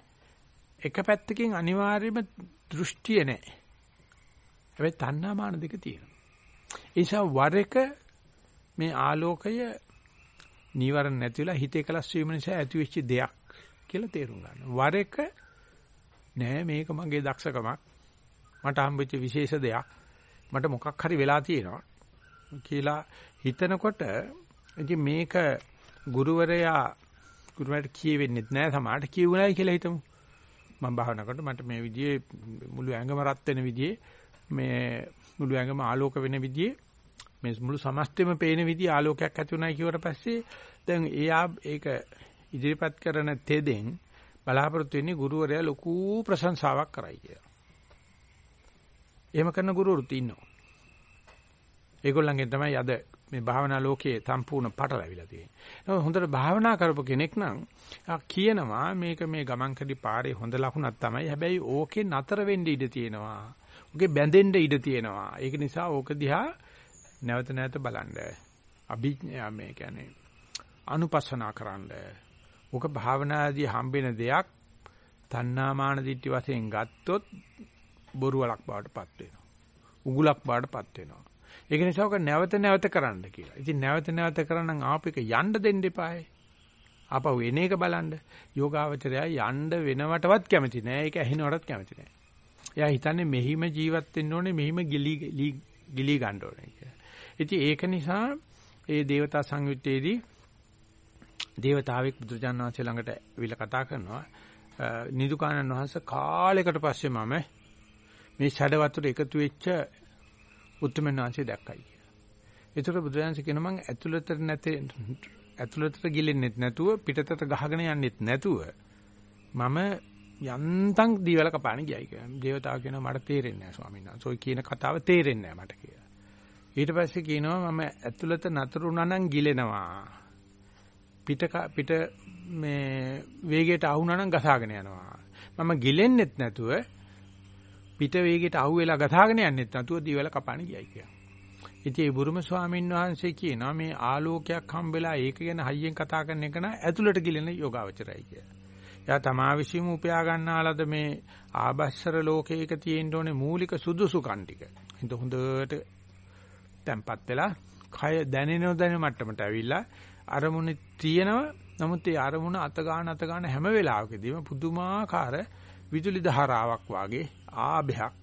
එක පැත්තකින් අනිවාර්යයෙන්ම දෘෂ්ටිය නැහැ. හැබැයි තණ්හා මාන දෙක තියෙනවා. ඒ නිසා වර එක මේ ආලෝකය නීවරණ නැති වෙලා හිතේ කලස් වීම නිසා ඇති වෙච්ච දෙයක් කියලා තේරුම් ගන්න. වර එක නෑ මේක මගේ දක්ෂකමක්. මට හම්බෙච්ච විශේෂ දෙයක්. මට මොකක් හරි වෙලා තියෙනවා කියලා හිතනකොට ඉතින් මේක ගුරුවරයා ගුරුවරට කියවෙන්නේ නැහැ සමහරට කියුණායි කියලා හිතමු. මම භාවනා කරනකොට මට මේ විදිහේ මුළු ඇඟම රත් වෙන විදිහේ මේ මුළු ඇඟම ආලෝක වෙන විදිහේ මේ මුළු සමස්තෙම පේන විදිහේ ආලෝකයක් ඇති වුණායි කියවට පස්සේ දැන් එයා ඒක ඉදිරිපත් කරන තෙදෙන් බලාපොරොත්තු වෙන්නේ ගුරුවරයා ලොකු ප්‍රශංසාවක් කරයි කියලා. එහෙම කරන ගුරුවරුත් ඉන්නවා. ඒගොල්ලන්ගෙන් තමයි අද මේ භාවනා ලෝකයේ සම්පූර්ණ පටලැවිලා තියෙන්නේ. හොඳට භාවනා කරපු කෙනෙක් නම් කියනවා මේක මේ ගමන් කරි පාරේ හොඳ ලකුණක් තමයි. හැබැයි ඕකේ නතර වෙන්න ඉඩ තියෙනවා. ඕකේ බැඳෙන්න ඉඩ තියෙනවා. ඒක නිසා ඕක දිහා නැවත නැවත බලන්න. අභිඥා මේ කියන්නේ අනුපස්සනා කරන්න. ඕක භාවනාදී හම්බෙන දෙයක් තණ්හාමාන දිට්ඨි වශයෙන් ගත්තොත් බොරුවලක් බවටපත් වෙනවා. උගුලක් බවටපත් වෙනවා. ඒක නිසා ඔක නැවත නැවත කරන්න කියලා. ඉතින් නැවත නැවත කරනනම් ආපු එක යන්න දෙන්න එපායි. ආපහු එන එක බලන්න. යෝගාවචරය යන්න වෙනවටවත් කැමති නෑ. ඒක ඇහෙනවටත් කැමති නෑ. එයා හිතන්නේ මෙහිම ජීවත් වෙන්න ඕනේ, මෙහිම ගිලි ගිලි ගන්න ඕනේ කියලා. ඉතින් ඒක නිසා ඒ දේවතා සංයුත්තේදී දේවතාවෙක් බුදුජානක වහන්සේ ළඟට විල කතා කරනවා. නිදුකානන් වහන්සේ කාලයකට පස්සේ මම මේ ෂඩ වතුර එකතු වෙච්ච උත්තරමනාංශය දැක්කයි කියලා. ඒතර බුදුරජාණන් කියන මං ඇතුළතට නැතේ ඇතුළතට ගිලෙන්නෙත් නැතුව පිටතට ගහගෙන යන්නෙත් නැතුව මම යන්තම් දීවල කපාන ගියයි කියලා. දේවතාව කියනවා මට තේරෙන්නේ නැහැ ස්වාමීන් වහන්සේ. ඔය කියන කතාව තේරෙන්නේ නැහැ මට කියලා. ඊට පස්සේ කියනවා මම ඇතුළත නතර වුණා නම් ගිලෙනවා. පිට පිට මේ වේගයට අහුණා නම් ගසාගෙන යනවා. මම ගිලෙන්නෙත් නැතුව පිට වේගයට අහුවෙලා ගසාගෙන යන්නෙත් නැතුව දීවල කපාන ගියයි කියලා. ඉතින් ඒ බුරුම ස්වාමීන් වහන්සේ කියනවා මේ ආලෝකයක් හම්බෙලා ඒක ගැන හයියෙන් කතා කරන එක න ඇතුළට ගිලෙන යෝගාවචරයි කියලා. එයා තමා විශ්ීම උපයා ගන්නාලද මේ ආබස්සර ලෝකයක තියෙන්න ඕනේ මූලික සුදුසුකම් ටික. හිත හොඳට තැම්පත් වෙලා කය දැනෙනව දැනෙන මට්ටමට ඇවිල්ලා අරමුණ තියෙනවා. නමුත් ඒ අරමුණ අත ගන්න අත ගන්න හැම වෙලාවකදීම පුදුමාකාර විදුලි ධාරාවක් වාගේ ආභයක්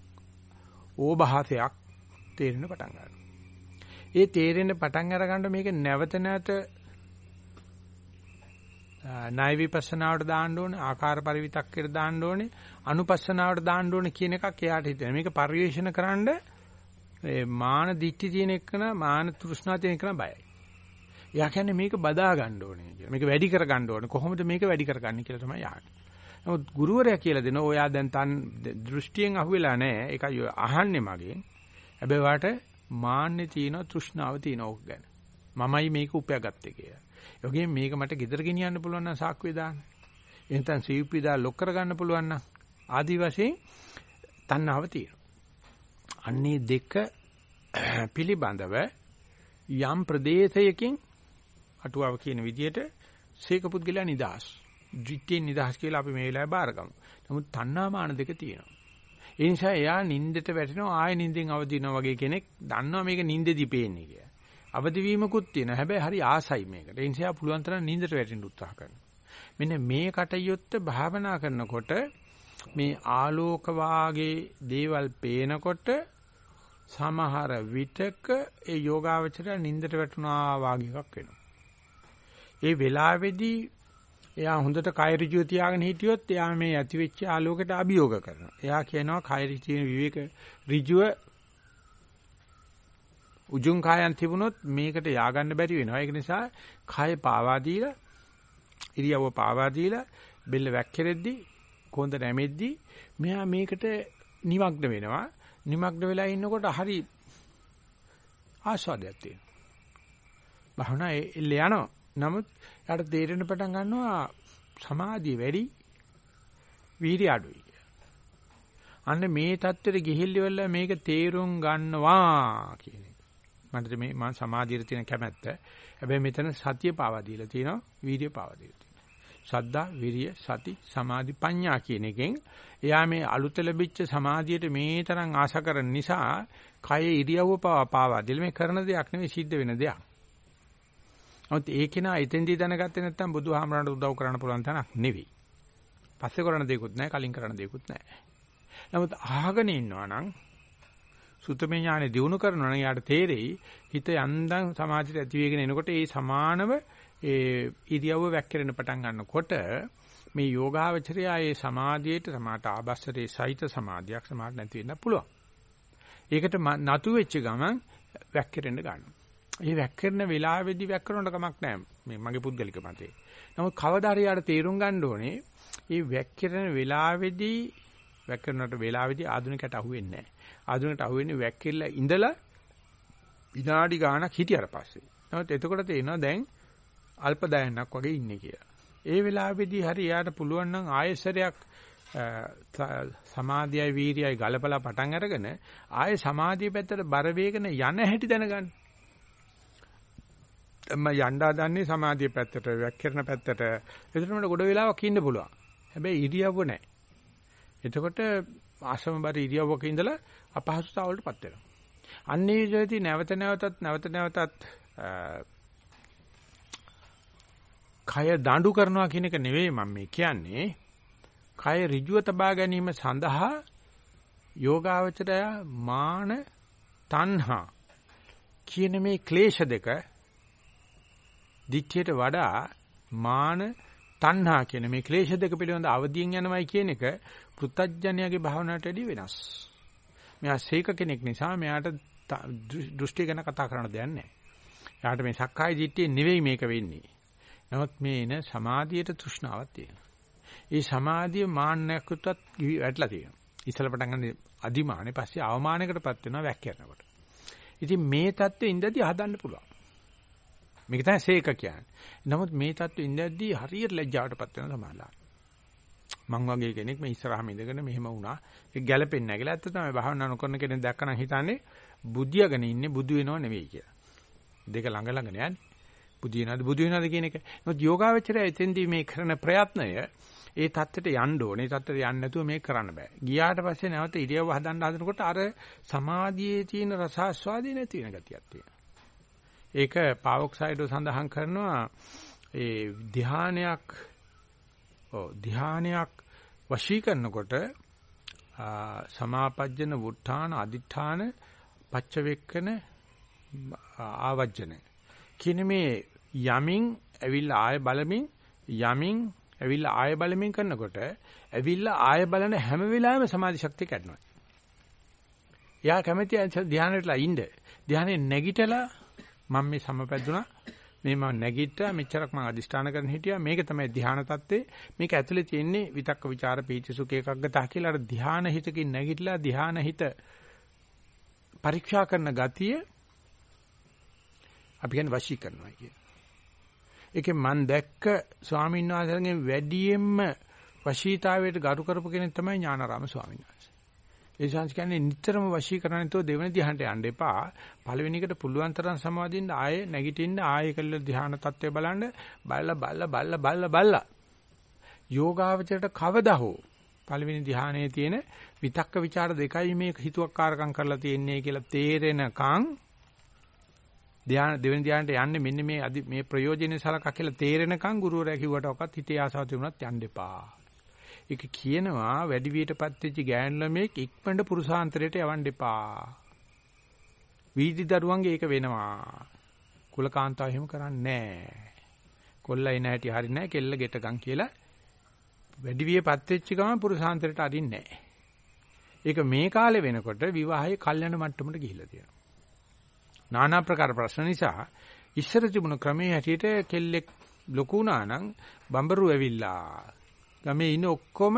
ඕභාසයක් තේරෙන්න පටන් ගන්නවා. ඒ තේරෙන්න පටන් අරගන්න මේක නැවත නැවත ණය විපස්සනාවට දාන්න ඕනේ ආකාර පරිවිතක්කේට දාන්න ඕනේ අනුපස්සනාවට දාන්න ඕනේ කියන එකක් එයාට හිතෙන. මේක පරිවේෂණ කරන්න ඒ මාන දික්ටි තියෙන එකන මාන තෘෂ්ණා තියෙන එකන බයයි. එයා කියන්නේ මේක බදා ගන්න ඕනේ කියලා. මේක වැඩි කර ගන්න ඕනේ. කොහොමද මේක වැඩි කරගන්නේ කියලා තමයි යහන්නේ. නමුත් ගුරුවරයා කියලා දෙනවා ඔයා දැන් තන් දෘෂ්ටියෙන් අහුවෙලා නැහැ. ඒකයි අහන්නේ මගෙන්. හැබැයි වාට මාන්නේ තියෙනවා තෘෂ්ණාව තියෙනවා ඕක ගැන. මමයි මේක උපයාගත්තේ කියලා. ඒ වගේම මේක මට ගෙදර ගෙනියන්න පුළුවන් නම් සාක්කුවේ දාන්න. එහෙනම් සීප්පි දා ලොක් කරගන්න පුළුවන් නම් ආදි වශයෙන් තණ්හාව තියෙනවා. අන්නේ දෙක පිළිබඳව යම් ප්‍රදේශයකින් අටුවාව කියන විදිහට සීක පුද්ගලයා නිදාස්. ද්විතීය නිදහස් කියලා අපි මේ වෙලාවේ බාරගමු. නමුත් තණ්හාමාන දෙක තියෙනවා. ඒ නිසා එයා නින්දට වැටෙනවා ආයෙ නින්දෙන් අවදි වෙනවා වගේ කෙනෙක් දන්නවා මේක නින්දෙදි පේන්නේ කියලා. අවදි වීමකුත් තියෙනවා. හැබැයි හරි ආසයි මේකට. ඒ නිසා පුළුවන් තරම් නින්දට වැටෙන්න උත්සාහ කරනවා. මෙන්න මේ කටයුත්ත භාවනා කරනකොට මේ ආලෝක වාගේ දේවල් පේනකොට සමහර විටක ඒ යෝගාවචරය නින්දට වැටුණා වාගේ එකක් වෙනවා. ඒ වෙලාවේදී එයා හොඳට කය ඍජුව තියාගෙන හිටියොත් එයා මේ ඇතිවෙච්ච ආලෝකයට අභියෝග කරනවා. එයා කියනවා කය ඍජුව විවේක ඍජුව උජුං කායන් තිබුණොත් මේකට ය아가න්න බැරි වෙනවා. ඒක නිසා කය පාවා දීලා ඉරියව්ව පාවා දීලා බෙල්ල වැක්කෙරෙද්දි කොන්ද නැමෙද්දි මෙයා මේකට නිමග්න වෙනවා. නිමග්න වෙලා ඉන්නකොට හරි ආස්වාදයක් තියෙනවා. භවනා එල්ල යනවා. නමුත් යාට තේරෙන පටන් ගන්නවා සමාධිය වැඩි වීර්ය අඩුයි. අන්න මේ தත්තර ගිහිල්ලි වල මේක තේරුම් ගන්නවා කියන මට මේ මම සමාධියට තියෙන කැමැත්ත. හැබැයි මෙතන සතිය පාවා දීලා තියෙනවා, වීර්ය පාවා දීලා තියෙනවා. සද්දා, විරිය, සති, සමාධි, ප්‍රඥා කියන එකෙන් එයා මේ අලුත ලැබිච්ච සමාධියට මේ තරම් ආශා කරන නිසා කය ඉරියව්ව පාවා දීලා මේ කරන දෙයක් නෙවෙයි සිද්ධ වෙන දෙයක්. නමුත් ඒ කෙනා එතෙන්දී දැනගත්තේ නැත්නම් බුදුහාමරණට උදව් කරන්න පුළුවන් තැනක් නෙවෙයි. පස්සේ කරන්න දෙයක්වත් නැහැ, කලින් කරන්න දෙයක්වත් නැහැ. නමුත් අහගෙන ඉන්නවා නම් සුතමේ ඥානෙ දිනු කරනවා නම් යාට තේරෙයි හිත යන්දම් සමාධියට ඇති වෙගෙන එනකොට ඒ සමානව ඒ ඉරියව්ව වැක්කිරෙන පටන් ගන්නකොට මේ යෝගාවචරය ඒ සමාධියට සමාට ආබස්සරේ සහිත සමාධියක් සමාට නැති වෙන්න පුළුවන්. ඒකට නතු වෙච්ච ගමන් වැක්කිරෙන්න ගන්නවා. මේ වැක්කිරෙන වෙලාවේදී වැක්කරනට කමක් නැහැ. මේ මගේ පුද්ගලික මතේ. නමුත් කවදා හරි යාට තේරුම් ගන්න ඕනේ මේ වැක්කිරෙන වෙලාවේදී වැක්කිරනට වෙලාවේදී ආධුනිකට අහුවෙන්නේ නැහැ. ආධුනිකට අහුවෙන්නේ වැක්කිරලා ඉඳලා විනාඩි ගාණක් හිටියට පස්සේ. නමුත් එතකොට තේනවා දැන් අල්ප දයන්නක් වගේ ඉන්නේ කියලා. ඒ වෙලාවේදී හරි යාට පුළුවන් නම් ආයෙසරයක් සමාධියයි වීර්යයි ගලපලා පටන් අරගෙන ආයෙ සමාධිය පැත්තට බර වේගන යන හැටි දැනගන්න. මම යන්න හදන්නේ සමාධිය පැත්තට, වැක්කිරන පැත්තට. එතකොට මට ගොඩ වෙලාවක් ඉන්න පුළුවන්. හැබැයි ඉරියව්ව නැහැ. එතකොට ආසමබර ඉරියව්වක ඉඳලා අපහසුතාවලටපත් වෙනවා. අන්නේ විදිහට නැවත නැවතත් නැවත නැවතත් කය දඬු කරනවා කියන එක නෙවෙයි මම මේ කියන්නේ. කය ඍජුව තබා ගැනීම සඳහා යෝගාවචරය මාන තණ්හා කියන මේ ක්ලේශ දෙක දිච්චයට වඩා මාන තණ්හා කියන මේ ක්ලේශ දෙක පිළිබඳ අවදියෙන් යනවයි කියන එක පෘත්තජ්ජනයාගේ භාවනාවට වඩා වෙනස්. මෙයා සීක කෙනෙක් නිසා මෙයාට දෘෂ්ටි ගැන කතා කරන්න දෙයක් නැහැ. එයාට මේ සක්කාය දිට්ඨිය නෙවෙයි මේක වෙන්නේ. නමුත් මේ එන සමාධියට තෘෂ්ණාවක් තියෙනවා. ඒ සමාධිය මාන්නයකටත් වැටලා තියෙනවා. ඉස්සල පටන් ගන්න අදිමානේ පස්සේ අවමානයකටපත් වෙනවා වැක්කිරනකොට. ඉතින් මේ தත්ත්වෙ ඉඳදී හදන්න පුළුවන්. මේක තමයි සේක කියන්නේ. නමුත් මේ தත්ත්වෙ ඉඳද්දී හරියට ලැජ්ජාවටපත් වෙන සමාලා. මං වගේ කෙනෙක් මේ ඉස්සරහම ඉඳගෙන මෙහෙම වුණා. ඒක ගැළපෙන්නේ නැහැ කියලා. ඇත්ත තමයි භාවනා නොකරන කෙනෙක් දැක්කනම් හිතන්නේ බුද්ධියගෙන ඉන්නේ බුදු වෙනව නෙවෙයි කියලා. දෙක ළඟ ළඟ නෑනේ. බුදු වෙනවද බුදු වෙනවද කියන එක. නමුත් යෝගාවචරය එතෙන්දී මේ කරන ප්‍රයත්නය ඒ தත්තෙට යන්න ඕනේ. ඒ තත්තෙට යන්නේ නැතුව මේක කරන්න බෑ. ගියාට පස්සේ නැවත ඉරියව්ව හදන්න හදනකොට අර සමාධියේ තියෙන රසාස්වාදේ නැති වෙන ගතියක් තියෙනවා. ඒක පාවොක්සයිඩෝ සඳහන් කරනවා ඒ ධානයක් ඔව් ධානයක් වශී කරනකොට සමාපජ්ජන වුත්ථාන අදිඨාන පච්චවෙක්කන ආවජ්ජන කියන මේ යමින් ඇවිල්ලා ආය බලමින් යමින් ඇවිල්ලා ආය බලමින් කරනකොට ඇවිල්ලා ආය බලන හැම වෙලාවෙම සමාධි ශක්තිය කැඩනවා. එයා කැමති ධානයටලා ඉන්න. ධානයේ නැගිටලා මම මේ සමපැද්දුනා මේ මම නැගිට්ටා මෙච්චරක් මම අදිෂ්ඨාන කරන හිටියා මේක තමයි ධ්‍යාන தත්තේ මේක ඇතුලේ තියෙන්නේ විතක්ක ਵਿਚාර පීචසුඛ එකක් ගතා කියලා අර ධ්‍යාන හිතකින් නැගිටලා ධ්‍යාන හිත පරීක්ෂා කරන ගතිය අපි කියන්නේ වශී කරනවා කිය. ඒකෙන් මම දැක්ක ස්වාමීන් වහන්සේගෙන් වැඩියෙන්ම වශීතාවයට ගරු කරපු කෙනෙක් තමයි ඥානාරාම ස්වාමීන් වහන්සේ. ඒ ශාන්ස් කියන්නේ නිතරම වශී කරන්නේ දෙවෙනි ධ්‍යානට යන්න එපා. පළවෙනි එකට පුළුවන් තරම් සමාධින්න ආයේ නැගිටින්න ආයේ කළ ධ්‍යාන තත්ත්වය බලන්න බලලා බලලා බලලා බලලා බලලා යෝගාවචරයට කවදා හෝ පළවෙනි ධ්‍යානයේ තියෙන විතක්ක ਵਿਚාර දෙකයි මේ හිතුවක්කාරකම් කරලා තියෙන්නේ කියලා තේරෙනකන් ධ්‍යාන දෙවෙනි ධ්‍යානට යන්නේ මෙන්න මේ මේ ප්‍රයෝජනෙ සලකා කියලා තේරෙනකන් ගුරුවරයා කිව්වට ඔක්කත් හිතේ ආසාව තිබුණත් යන්න එපා. ඒක කියනවා වැඩි වියටපත් වෙච්ච ගෑනු ළමෙක් ඉක්මනට පුරුෂාන්තරයට යවන්න එපා. වීදි දරුවන්ගේ ඒක වෙනවා. කුලකාන්තාව එහෙම කරන්නේ නැහැ. කොල්ලයි නැහැටි හරින්නේ නැහැ. කෙල්ල ගෙටගම් කියලා වැඩි වියපත් වෙච්ච ගමන් පුරුෂාන්තරයට අරින්නේ නැහැ. ඒක මේ කාලේ වෙනකොට විවාහයේ කල්යන මට්ටමට ගිහිල්ලා තියෙනවා. নানা ප්‍රකාර ප්‍රශ්න නිසා ඉස්සර තිබුණ ක්‍රමයේ හැටියට කෙල්ලෙක් ලොකු වුණා නම් බඹරු ඇවිල්ලා ගමේ ඉන්න ඔක්කොම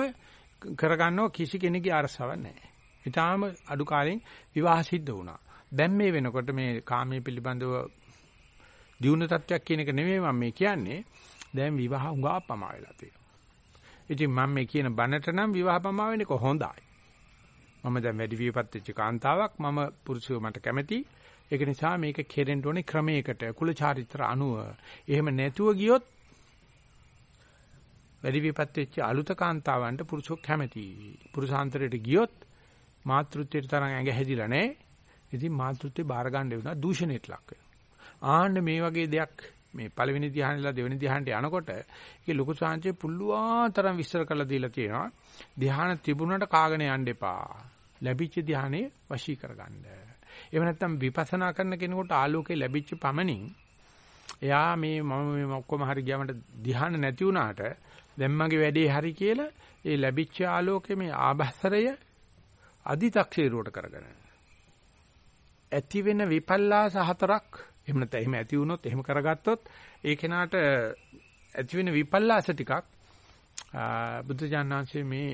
කරගන්නව කිසි කෙනෙකුගේ අරසාවක් නැහැ. ඊටාම අඩු කාලෙන් විවාහ සිද්ධ වුණා. දැන් මේ වෙනකොට මේ කාමයේ පිළිබඳව දියුණු තත්වයක් කියන එක නෙමෙයි මම මේ කියන්නේ. දැන් විවාහ උඟා පමා වෙලා තියෙනවා. ඉතින් මම මේ කියන බණට නම් විවාහ පමා වෙන්නේ කොහොඳයි. මම දැන් වැඩි විපත් වෙච්ච කාන්තාවක් මම පුරුෂයෝ මට කැමති. ඒක නිසා මේක කෙරෙන්න ඕනේ ක්‍රමයකට කුල චාරිත්‍ර අනුව. එහෙම නැතුව ගියොත් වැඩි විපත් වෙච්ච අලුත කාන්තාවන්ට පුරුෂෝ කැමති. පුරුෂාන්තරයට ගියොත් මාතෘත්වයට තරම් ඇඟ හැදිලා නැහැ. ඉතින් මාතෘත්වේ බාර ගන්න වෙනවා දූෂණයට ලක් වෙනවා. ආන්න මේ වගේ දෙයක් මේ පළවෙනි ධ්‍යානෙලා දෙවෙනි ධ්‍යානට යනකොට ඒක ලොකු සාංශේ පුල්ලුවා තරම් විස්තර කරලා දීලා තියෙනවා. ධ්‍යාන තිබුණට කාගෙන යන්න එපා. ලැබිච්ච ධ්‍යානෙ වශී කරගන්න. එහෙම නැත්නම් විපස්සනා කරන කෙනෙකුට ආලෝකේ ලැබිච්ච පමණින් එයා මේ මම මේ ඔක්කොම හරි ගියාමට ධ්‍යාන නැති වුණාට දැන් මගේ වැඩේ හරි කියලා ඒ ලැබිච්ච ආලෝකයේ මේ ආභස්සරය අදි탁ෂේරුවට කරගෙන ඇති වෙන විපල්ලාස හතරක් එහෙම නැත්නම් එහෙම ඇති වුණොත් එහෙම කරගත්තොත් ඒ කෙනාට ඇති වෙන විපල්ලාස ටිකක් බුද්ධ ඥානංශයේ මේ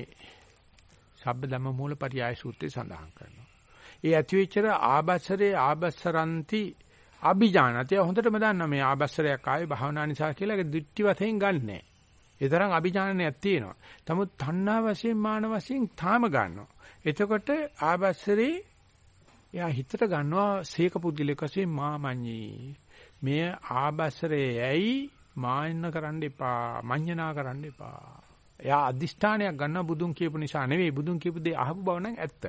සබ්බ ධම්ම මූලපරියාය සූත්‍රයේ සඳහන් කරනවා. ඒ ඇති වෙච්චර ආබස්සරේ ආබස්සරಂತಿ අභිජානතය හොඳටම දන්නා මේ ආබස්සරයක් ආවේ භාවනා නිසා කියලා ඒක දිට්ටි වශයෙන් ගන්නෑ. ඒ තරම් අභිජානනයක් තියෙනවා. නමුත් තණ්හා වශයෙන් මාන වශයෙන් තාම ගන්නවා. එතකොට ආබස්සරේ එයා හිතට ගන්නවා සීක පුද්ගලික වශයෙන් මාමඤ්ඤී. මේ ආබස්සරේ ඇයි මාන්න කරන්න එපා. මඤ්ඤණා කරන්න එපා. එයා අදිෂ්ඨානයක් ගන්නවා බුදුන් කියපු නිසා නෙවෙයි බුදුන් කියපු දේ අහපු බව නම් ඇත්ත.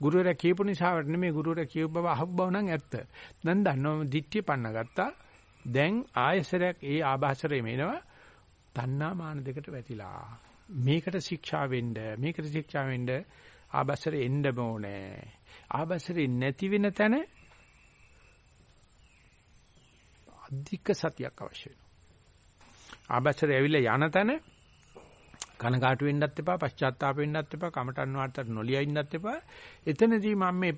ගුරුවරයා කියපු නිසාවට නෙමෙයි ගුරුවරයා කියපු බව අහපු බව නම් ඇත්ත. දැන් දන්නවා දිට්ඨිය පන්න ගත්තා. දැන් ආයසරයක් ඒ ආభాසරේ මේනවා තණ්හා මාන දෙකට වැටිලා. මේකට ශික්ෂා වෙන්න, මේකට ශික්ෂා වෙන්න ආබසරේ එන්න ඕනේ. ආබසරේ නැති වෙන තැන අධික සතියක් අවශ්‍ය වෙනවා. ආබසරේ ඇවිල්ලා යන තැන කනකාටු වෙන්නත් එපා පශ්චාත්තාප වෙන්නත් එපා කමටන් වාර්තට නොලිය ඉන්නත් එපා එතනදී මම මේ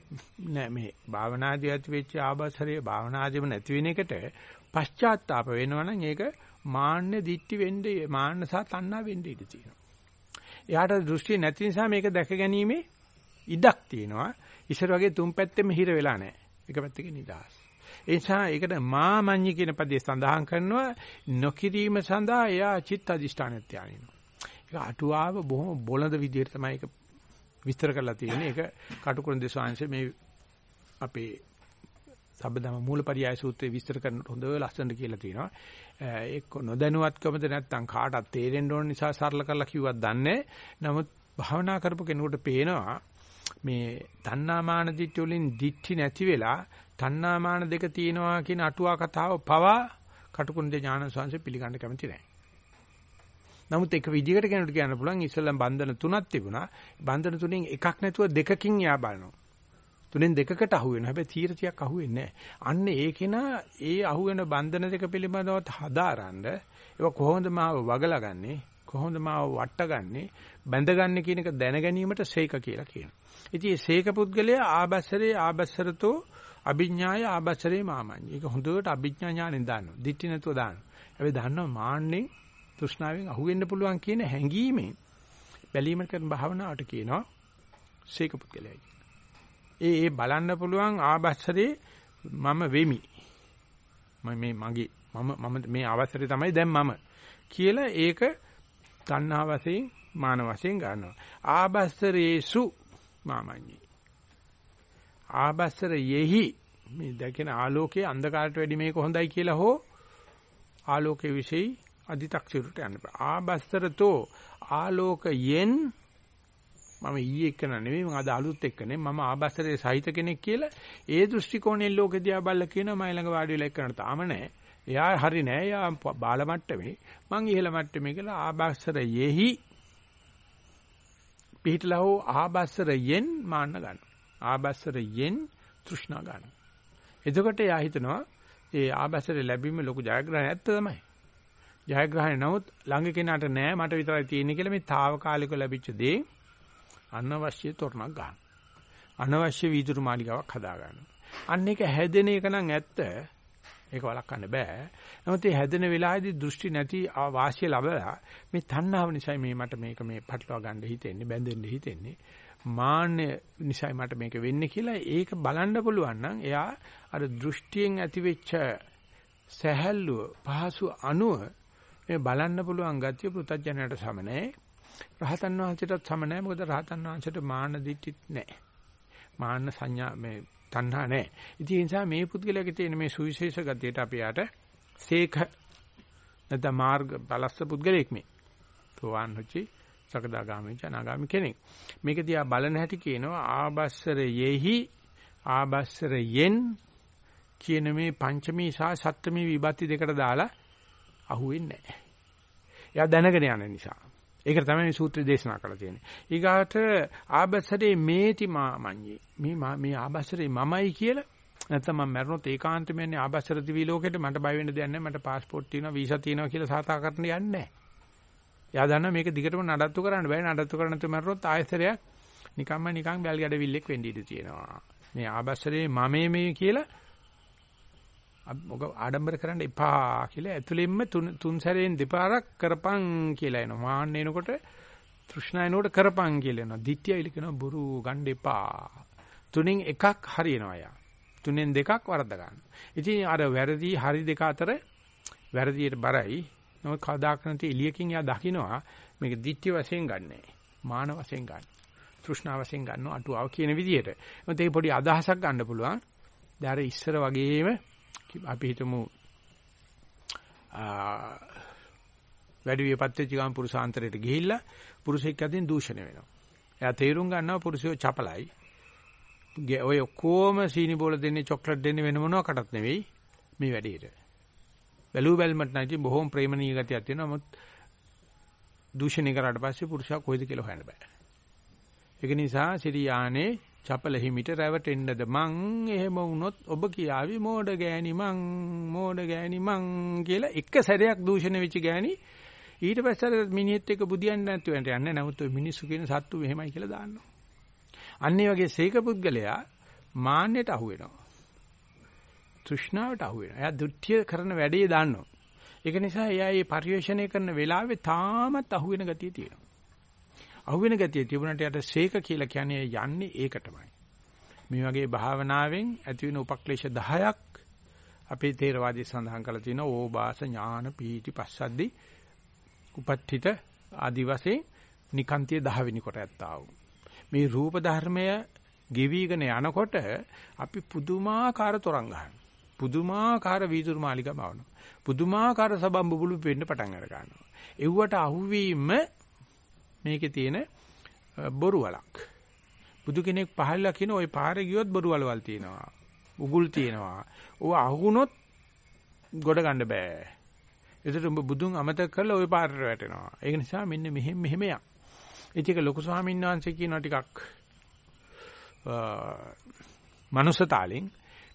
නෑ මේ භාවනාදී ඇති වෙච්ච ආබසරයේ භාවනාදීම නැති වෙන එකට පශ්චාත්තාප වෙනවනම් ඒක මාන්න දිට්ටි වෙන්නේ මාන්න සහ තණ්හා වෙන්නේ ඉඩ තියෙනවා. එයාට දෘෂ්ටි නැති නිසා මේක දැක ගැනීමේ ඉඩක් තියෙනවා. ඉස්සර වගේ තුන් පැත්තෙම හිර වෙලා නැහැ. එක පැත්තක නිදහස්. ඒ නිසා ඒකට මාමඤ්ඤි කියන පදේ සඳහන් කරනවා නොකිරීම සඳහා එයා චිත්ත අධිෂ්ඨානයක් තියානිනවා. ඒක අටුවාව බොහොම බොළඳ විදිහට තමයි ඒක විස්තර කරලා තියෙන්නේ. ඒක කටුකුරුන් දේශාංශයේ මේ අපේ සබ්බදම මූලපරියාය සූත්‍රයේ විස්තර කරන හොඳ ලස්සනට කියලා තියෙනවා. ඒක නොදැනුවත්කමද නැත්නම් කාටවත් තේරෙන්න ඕන නිසා සරල කරලා කිව්වත් දන්නේ. නමුත් භාවනා කරපු කෙනෙකුට පේනවා මේ තණ්හාමාන දිට්ඨි වලින් දිට්ඨි නැති වෙලා තණ්හාමාන දෙක තියෙනවා කියන අටුවා කතාව පවා කටුකුරුන් ඥාන සංසය පිළිගන්න කැමති නැහැ. නමුත් එක විදිහකට කෙනෙකුට කියන්න පුළුවන් ඉස්සෙල්ලා බන්ධන තුනක් තිබුණා. බන්ධන තුනෙන් එකක් නැතුව දෙකකින් යා බලනවා. තුනෙන් දෙකකට අහු වෙනවා. හැබැයි තීරතියක් අහු වෙන්නේ නැහැ. අන්න ඒකේන ඒ අහු වෙන බන්ධන දෙක පිළිබඳව හදාරන්න ඒක කොහොමද මාව වගලාගන්නේ? කොහොමද මාව වට්ටගන්නේ? බැඳගන්නේ කියන එක දැන ගැනීමට සේක කියලා කියනවා. ඉතින් මේ සේක පුද්ගලයා ආබස්සරේ ආබස්සරතෝ අභිඥාය ආබස්සරේ මාමඤ්ඤ. ඒක හොඳට අභිඥා ඥාණයෙන් දානවා. දිට්ඨි නැතුව දානවා. හැබැයි දන්නවා මාන්නේ තෘෂ්ණාවෙන් අහුවෙන්න පුළුවන් කියන හැඟීමෙන් බැලීම කරන භාවනාවට කියනවා සීක පුද්ගලයයි. ඒ ඒ බලන්න පුළුවන් ආභස්සරේ මම වෙමි. මම මේ මගේ මම මම මේ අවසරේ තමයි දැන් මම කියලා ඒක තණ්හා වශයෙන් මාන වශයෙන් ගන්නවා. ආභස්සරේසු මාමඤ්ඤි. ආභස්සරයෙහි මේ දැකින ආලෝකයේ අන්ධකාරයට වැඩි මේක හොඳයි කියලා හෝ ආලෝකයේ විශේෂයි අදි탁සිරුට යන්න බෑ. ආබස්තරතෝ ආලෝකයෙන් මම ඊයේ එක්ක නෙවෙයි මම අද අලුත් එක්කනේ මම ආබස්තරයේ සහිත කෙනෙක් කියලා ඒ දෘෂ්ටි කෝණයෙන් ලෝකෙ දිහා බලලා කියනවා මයි ළඟ වාඩි වෙලා එක්කනට තාම නැහැ. එයා හරි නෑ. එයා බාල මට්ටමේ මං ඉහළ මට්ටමේ කියලා ආබස්තරයෙහි පිටලා හෝ ආබස්තරයෙන් මාන්න ගන්නවා. ආබස්තරයෙන් තෘෂ්ණා ගන්නවා. එතකොට එයා හිතනවා ඒ ආබස්තරේ ලැබීම ලොකු ජයග්‍රහණයක් තමයි. ජයග්‍රහණය නමුත් ළඟ කෙනාට නෑ මට විතරයි තියෙන්නේ කියලා මේ తాවකාලිකව ලැබිච්ච දේ අනවශ්‍ය තොරණක් ගන්න. අනවශ්‍ය වීදුරු මාලිකාවක් හදා ගන්න. අන්න ඒක හැදෙන එක නම් ඇත්ත. ඒක වළක්වන්න බෑ. නමුත් මේ හැදෙන වෙලාවේදී දෘෂ්ටි නැති වාසිය ලැබලා මේ තණ්හාව නිසා මේ මට මේක මේ පටලවා ගන්න හිතෙන්නේ බැඳෙන්න හිතෙන්නේ. මාන්න නිසා මට මේක වෙන්නේ කියලා ඒක බලන්න පුළුවන් නම් එයා අර දෘෂ්ටියෙන් ඇතිවෙච්ච සැහැල්ලුව පහසු අනුව මේ බලන්න පුළුවන් ගතිය පෘථජ්ජනයට සම නැහැ. රහතන් වහන්සේටත් සම නැහැ. මොකද රහතන් වහන්සේට මාන දිට්ඨිත් නැහැ. මාන සංඥා මේ තණ්හා නැහැ. ඉතින් ඒ නිසා මේ පුද්ගලයාගේ තියෙන මේ සුවිශේෂ ගතියට අපි යාට සේක නැත්නම් මාර්ග බලස්ස පුද්ගලෙක් මේ. සෝවාන් වෙච්චි සකදාගාමී ජනාගාමී කෙනෙක්. මේක දිහා බලන හැටි කියනවා ආබස්සරයෙහි ආබස්සරයෙන් කියන මේ පංචමී සහ සප්තමී විභක්ති දෙකට දාලා අහුවෙන්නේ නැහැ. එයා දැනගෙන යන නිසා. ඒකට තමයි මේ සූත්‍රය දේශනා කරලා තියෙන්නේ. ඊගාට ආබස්සරේ මේති මාමඤ්ඤේ. මේ මේ ආබස්සරේ මමයි කියලා නැත්නම් මම මැරුණොත් ඒකාන්තයෙන්ම යන්නේ ආබස්සර දිවි ලෝකෙට මට බය වෙන්න දෙයක් නැහැ. මට પાස්පෝර්ට් තියෙනවා, වීසා තියෙනවා කියලා සාතා කරන්න යන්නේ නැහැ. එයා දන්නා මේක දිගටම නඩත්තු කරන්න බෑ. නඩත්තු කරන්න නැත්නම් මැරුණොත් ආයතරයක් නිකම්ම නිකන් බැල් ගැඩවිල්ලෙක් වෙන්න ඉඩ තියෙනවා. මේ ආබස්සරේ මමේ මේ කියලා ඔක ආඩම්බර කරන්න එපා කියලා ඇතුළෙන්ම තුන් සැරෙන් දෙපාරක් කරපන් කියලා එනවා. මාන්න එනකොට තෘෂ්ණායනෝට කරපන් කියලා එනවා. ditthiyයිල කියනවා බොරු ගන්න එපා. තුනෙන් එකක් හරියනවා යා. තුනෙන් දෙකක් වරද්ද ගන්න. ඉතින් අර වැරදි හරි දෙක අතර වැරදියට බරයි. නමුත් කවදාකන තේ එළියකින් යා දකින්නවා මේක ditthිය වශයෙන් ගන්නෑ. මාන වශයෙන් ගන්න. තෘෂ්ණා වශයෙන් ගන්නවා අටුවාව කියන විදිහට. මොකද ඒ පොඩි අදහසක් ගන්න පුළුවන්. දැන් අර ඉස්සර වගේම අපි හිතමු වැඩි විපත් වෙච්ච ගමන් පුරුෂාන්තරයට ගිහිල්ලා පුරුෂෙක් අතින් දූෂණය වෙනවා. එයා තේරුම් ගන්නවා පුරුෂයෝ චපලයි. ඔය ඔක්කොම සීනි බෝල දෙන්නේ චොක්ලට් දෙන්නේ වෙන මොනවාකටත් නෙවෙයි මේ වැඩේට. බැලු බැලමට නැති බොහොම ප්‍රේමණීය ගතියක් තියෙනවා. නමුත් දූෂණය කරාට පස්සේ පුරුෂයා කොයිද කියලා හොයන්න බෑ. ඒක නිසා සිරියානේ චපල හිමිට රැවටෙන්නද මං එහෙම වුණොත් ඔබ කියාවි මෝඩ ගෑණි මං මෝඩ ගෑණි මං කියලා එක සැරයක් දූෂණය වෙච්ච ගෑණි ඊට පස්සේ මිනිහෙත් එක්ක බුදියන්නේ නැතුව යන්නේ නැමුත් ඔය මිනිස්සු කියන සත්තු මෙහෙමයි කියලා දාන්නවා. අන්න ඒ වගේ සීක පුද්ගලයා මාන්නයට අහු වෙනවා. තෘෂ්ණාවට අහු වෙනවා. එයා දුට්ඨිය කරන වැඩේ දාන්නවා. ඒක නිසා එයා මේ පරිශ්‍රණය කරන වෙලාවේ තාමත් අහු වෙන ගතිය තියෙනවා. අහුවෙන ගතිය තිබුණට යට සීක කියලා කියන්නේ යන්නේ ඒකටමයි. මේ වගේ භාවනාවෙන් ඇති වෙන උපක්ලේශ 10ක් අපේ තේරවාදී සඳහන් කරලා තියෙනවා ඕබාස ඥාන පීටි පස්සද්දි උපත්ථිත ආදි වශයෙන් නිකාන්තිය 10 වෙනි කොට ඇත්තා වූ. මේ රූප ධර්මය ගෙවිගෙන යනකොට අපි පුදුමාකාර තරංග ගන්නවා. පුදුමාකාර වීදුරු මාලිකා බවනවා. පුදුමාකාර සබම් බුබුලු වෙන්න පටන් අර ගන්නවා. එව්වට අහුවීම මේකේ තියෙන බොරු වලක්. බුදු කෙනෙක් පහළලා කියන ওই පාරේ ගියොත් බොරු වලවල් තියෙනවා. උගුල් තියෙනවා. ඕව අහුනොත් ගොඩ ගන්න බෑ. ඒකට උඹ බුදුන් අමතක කරලා ওই පාරට වැටෙනවා. ඒක නිසා මෙන්න මෙහෙම මෙහෙම යක්. ඒක ලොකු ස්වාමීන් වහන්සේ කියනවා ටිකක් මනුස්ස තාලෙන්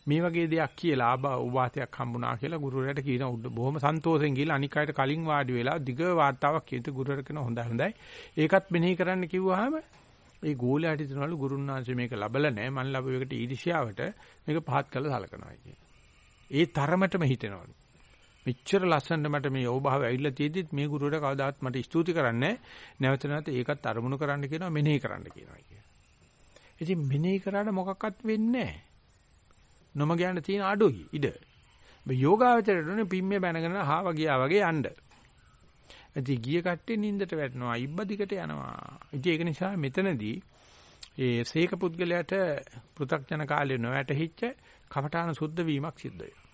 මේ වගේ දෙයක් කියලා උවාතයක් හම්බුණා කියලා ගුරුවරයාට කියන උඩ බොහොම සන්තෝෂෙන් ගිහලා අනික් අයට කලින් වාඩි වෙලා දිග වාර්තාවක් කියත ගුරුවර කියන හොඳයි හොඳයි ඒකත් මෙනෙහි කරන්න කිව්වහම ඒ ගෝලයාට හිතනවලු ගුරුන්වහන්සේ මේක ලබලා නැහැ මන් ලැබුව එකට ඊර්ෂ්‍යාවට මේක පහත් කළා සලකනවා කියන. ඒ තරමටම හිතෙනවලු. මෙච්චර ලස්සනට මට මේ යෝභාව ඇවිල්ලා තියෙද්දිත් මේ ගුරුවරයා කවදාත් මට ස්තුති කරන්නේ නැවත නැවත ඒකත් අරමුණු කරන්න කියනවා මෙනෙහි කරන්න කියනවා කියන. ඉතින් මෙනෙහි කරාට මොකක්වත් වෙන්නේ නැහැ. නොම ගියන්න තියෙන අඩුයි ඉඩ. මේ යෝගාවචරයට උනේ පිම්මේ බැනගෙන හාව ගියා වගේ යන්න. ඉතින් ගිය කට්ටිය නින්දට වැටෙනවා, ඉබ්බ දිගට යනවා. ඉතින් ඒක නිසා මෙතනදී ඒ සීක පුද්ගලයාට පෘ탁ජන කාලේ නොවැටහිච්ච කමඨාන සුද්ධ වීමක් සිද්ධ වෙනවා.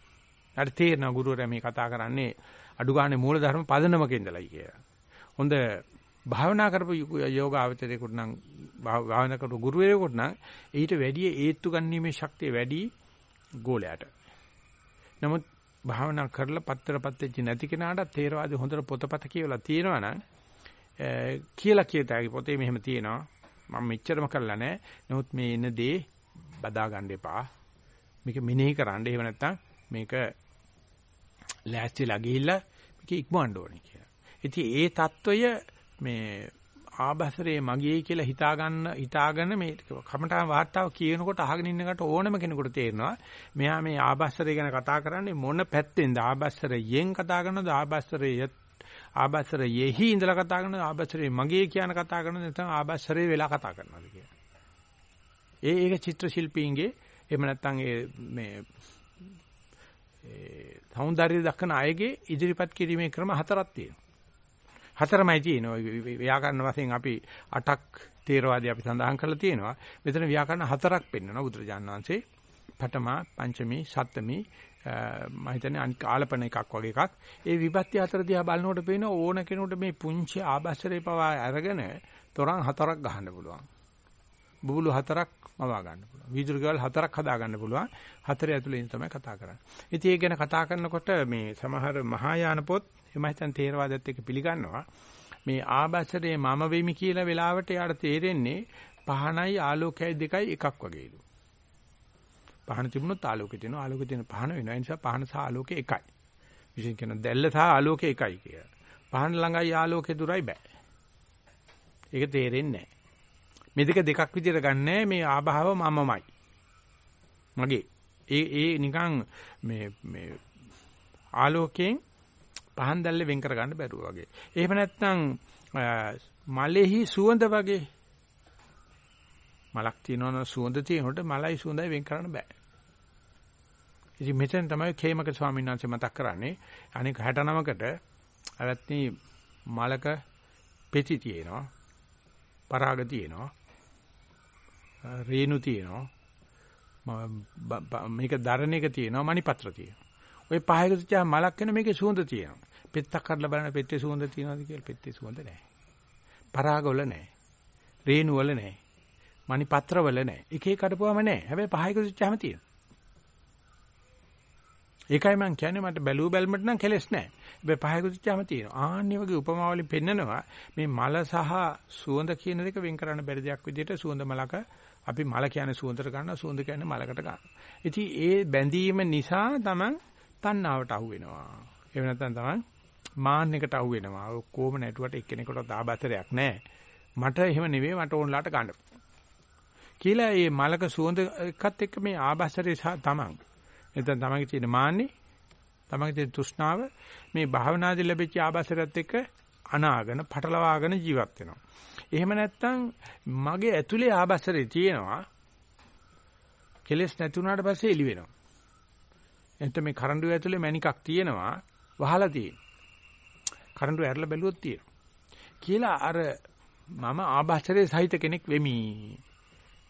හරි තේරෙනවා ගුරුවරයා මේ කතා කරන්නේ අඩු ගානේ මූල ධර්ම පදනමක ඉඳලායි කියලා. හොඳ භාවනා කරපු යෝගාවචරයෙකුට නම් භාවනා කරපු ගුරුවරයෙකුට නම් ඊට වැඩි ඒත්තු ගන්නීමේ ශක්තිය වැඩි ගෝලයට. නමුත් භාවනා කරලා පත්‍රපත් වෙච්ච නැති කෙනාට තේරවාදී හොඳට පොතපත කියවලා තියෙනවා නම් කියලා කියතයි පොතේ මෙහෙම තියෙනවා. මම මෙච්චරම කරලා නැහැ. නමුත් මේ එන දේ බදා ගන්න එපා. මේක මෙනෙහි කරන්න. එහෙම නැත්නම් මේක ලෑස්තිලා ගිහිල්ලා මේක ඉක්මවන්න ඕනේ කියලා. ඉතින් ඒ తত্ত্বය මේ ආබසරේ මගේ කියලා හිතා ගන්න හිතාගෙන මේ කමඨාන් වාර්තාව කියනකොට අහගෙන ඉන්නකට ඕනම කෙනෙකුට තේරෙනවා. මෙයා මේ ආබසරේ ගැන කතා කරන්නේ මොන පැත්තෙන්ද? ආබසරයෙන් කතා කරනවද? ආබසරේ ආබසරයේහි ඉඳලා කතා කරනවද? ආබසරේ මගේ කියන කතා කරනවද? නැත්නම් ආබසරේ වෙලා කතා කරනවද කියලා. ඒ ඒක චිත්‍ර ශිල්පීන්ගේ එහෙම නැත්නම් ඒ මේ ඒ సౌందර්ය දක්වන අයගේ ඉදිරිපත් කිරීමේ ක්‍රම හතරක් තියෙනවා. හතරමයි තියෙනවා. ව්‍යාකරණ වශයෙන් අපි 8ක් තේරවාදී අපි සඳහන් කරලා තියෙනවා. මෙතන ව්‍යාකරණ හතරක් පෙන්වනවා බුදුරජාණන් වහන්සේ. පඨමා, පංචමී, සප්තමී මම හිතන්නේ අනික ආලපන එකක් වගේ එකක්. ඒ විපත්ති හතර දිහා බලනකොට පේන ඕන කෙනෙකුට මේ පුංචි ආභාසරේ පවා අරගෙන තොරන් හතරක් ගහන්න පුළුවන්. බුබුලු හතරක් මවා ගන්න පුළුවන්. වීදුරු ගෙවල් හතරක් හදා ගන්න පුළුවන්. හතර ඇතුළේ තමයි කතා කරන්නේ. ඉතින් ඒක ගැන කතා කරනකොට මේ සමහර මහායාන පොත් එමය හිතන් තේරවාදත් එක්ක පිළිගන්නවා. මේ ආබසරේ මම වෙමි කියලා වෙලාවට යාට තේරෙන්නේ පහනයි ආලෝකයයි දෙකයි එකක් වගේලු. පහන තිබුණොත් ආලෝකය තියෙනවා. ආලෝකය තියෙන පහන වෙනවා. ඒ නිසා පහන සහ ආලෝකය එකයි. විශේෂයෙන් කියන දැල්ල සහ ආලෝකය එකයි කියලා. පහන ළඟයි ආලෝකය දුරයි බෑ. ඒක තේරෙන්නේ නැහැ. මේ දෙක දෙකක් විදිහට ගන්නෑ මේ ආභාව මමමයි. මගේ. ඒ ඒ නිකන් මේ මේ ආලෝකයෙන් පහන් දැල්ලේ වෙන් කර ගන්න බැරුව වගේ. එහෙම නැත්නම් මලෙහි සුවඳ වගේ මලක් තියෙනවන සුවඳ තියෙනකොට මලයි සුවඳයි වෙන් කරන්න බෑ. ඉතින් මෙතෙන් තමයි කේමක ස්වාමීන් වහන්සේ මතක් කරන්නේ අනික 69කට අවත්නි මලක පෙති තියෙනවා පරාග තියෙනවා රේණු තියෙනවා මේක දරණ එක තියෙනවා මණිපත්‍ර තියෙනවා ওই පහයක තියා මලක් වෙන මේකේ සුවඳ තියෙනවා පෙත්තක් කඩලා බලන පෙත්තේ සුවඳ තියෙනවද කියලා පෙත්තේ සුවඳ නැහැ. පරාගවල නැහැ. රේණු වල නැහැ. මණි පත්‍ර වල නැහැ. එක එක කඩපුවම නැහැ. හැබැයි පහයක සුච්චාම තියෙනවා. ඒකයි මම කියන්නේ මට බැලුව බැලමට නම් කෙලස් නැහැ. හැබැයි පහයක සුච්චාම තියෙනවා. ආන්නේ වගේ උපමාවලින් පෙන්නනවා මේ මල සහ සුවඳ කියන දෙක වෙන් කරන්න බැරි දෙයක් විදිහට සුවඳ මලක අපි මල කියන්නේ සුවඳට ගන්නවා සුවඳ කියන්නේ මලකට ගන්නවා. ඉතින් ඒ බැඳීම නිසා තමයි තණ්හාවට අහු වෙනවා. එහෙම නැත්නම් තමයි මාන්නයකට අහු වෙනවා. ඔක්කොම නැටුවට එක්කෙනෙකුට ආබතරයක් නැහැ. මට එහෙම නෙවෙයි මට ඕන්ලාට ගන්න. කියලා මේ මලක සුවඳ එකත් එක්ක මේ ආබතරේ තමන්. එතන තමන්ගේ තියෙන මාන්නේ, තමන්ගේ තියෙන තෘෂ්ණාව මේ භාවනාදී ලැබිච්ච ආබතරයත් එක්ක අනාගෙන, පටලවාගෙන ජීවත් වෙනවා. එහෙම නැත්නම් මගේ ඇතුලේ ආබතරේ තියෙනවා. කෙලස් නැති වුණාට පස්සේ එළි වෙනවා. එතන මේ කරඬුව ඇතුලේ මණිකක් තියෙනවා වහලා තියෙනවා. කරඬු ඇරලා බැලුවොත් තියෙනවා. කියලා අර මම ආභාසරයේ සහිත කෙනෙක් වෙමි.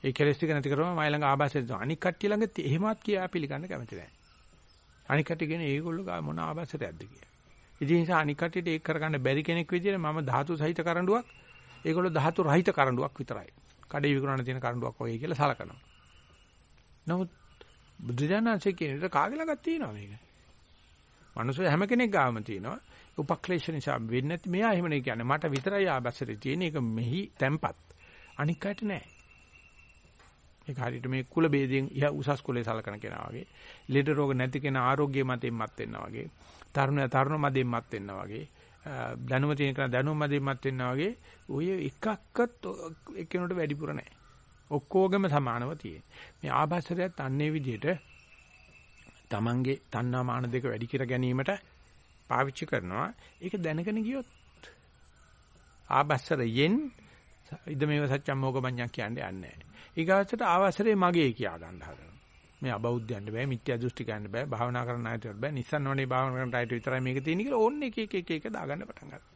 ඒ කෙලස් ටික නැති කරවම මයි ළඟ ආභාසරය අනික් කට්ටිය ළඟ එහෙමත් කියා පිළිගන්න කැමති නැහැ. අනික් කට්ටිය කියන්නේ ඒගොල්ලෝ මොන ආභාසරයක්ද කියලා. ඉතින් ඒ නිසා අනික් කට්ටියට ඒක කරගන්න බැරි කෙනෙක් විදිහට මම ධාතු සහිත කරඬුවක් ඒගොල්ලෝ ධාතු රහිත කරඬුවක් විතරයි. කඩේ විකුණන තියෙන කරඬුවක් වගේ කියලා සලකනවා. නමුත් බුදුජානනාංශයේ කියන විදිහට කාගේ ළඟත් තියෙනවා මේක. මනුස්සය හැම කෙනෙක් ගාවම තියෙනවා. උපක්ලේශ නිසා වෙන්නේ නැති මෙයා එහෙම නේ කියන්නේ. මට විතරයි ආබස්සරේ තියෙන එක මෙහි තැම්පත්. අනික් අයට නෑ. ඒක හරියට මේ කුල ભેදයෙන් ඉහ උසස් කුලේ සලකන කෙනා වගේ ලෙඩ රෝග නැති කෙනා ආරෝග්‍ය මතෙන්මත් වෙනවා වගේ තරුණ තරුණ මදෙන්මත් වෙනවා වගේ දැනුම තියෙන කෙනා දැනුම මදෙන්මත් වෙනවා වගේ ඔය එකක්වත් එක්කෙනෙකුට වැඩිපුර නෑ. ඔක්කොගෙම සමානව තියෙන මේ ආබස්සරයත් අන්නේ විදිහට තමන්ගේ තණ්හා මාන දෙක වැඩි කර ගැනීමට පාවිච්චි කරනවා. ඒක දැනගෙන ගියොත් ආබස්සරයෙන් ඉදමේව සත්‍යම් මොගමඤ්ඤක් කියන්නේ යන්නේ නැහැ. ඊගාචට ආවසරේ මගේ කියා ගන්න හදනවා. මේ අබෞද්ධයන්ට බෑ, මිත්‍යා දෘෂ්ටිකයන්ට බෑ, භාවනා කරන අයට බෑ, නිස්සන් වනේ භාවනා කරන අයට විතරයි මේක තියෙන්නේ කියලා ඕන්න එක එක එක එක දාගන්න පටන් ගන්නවා.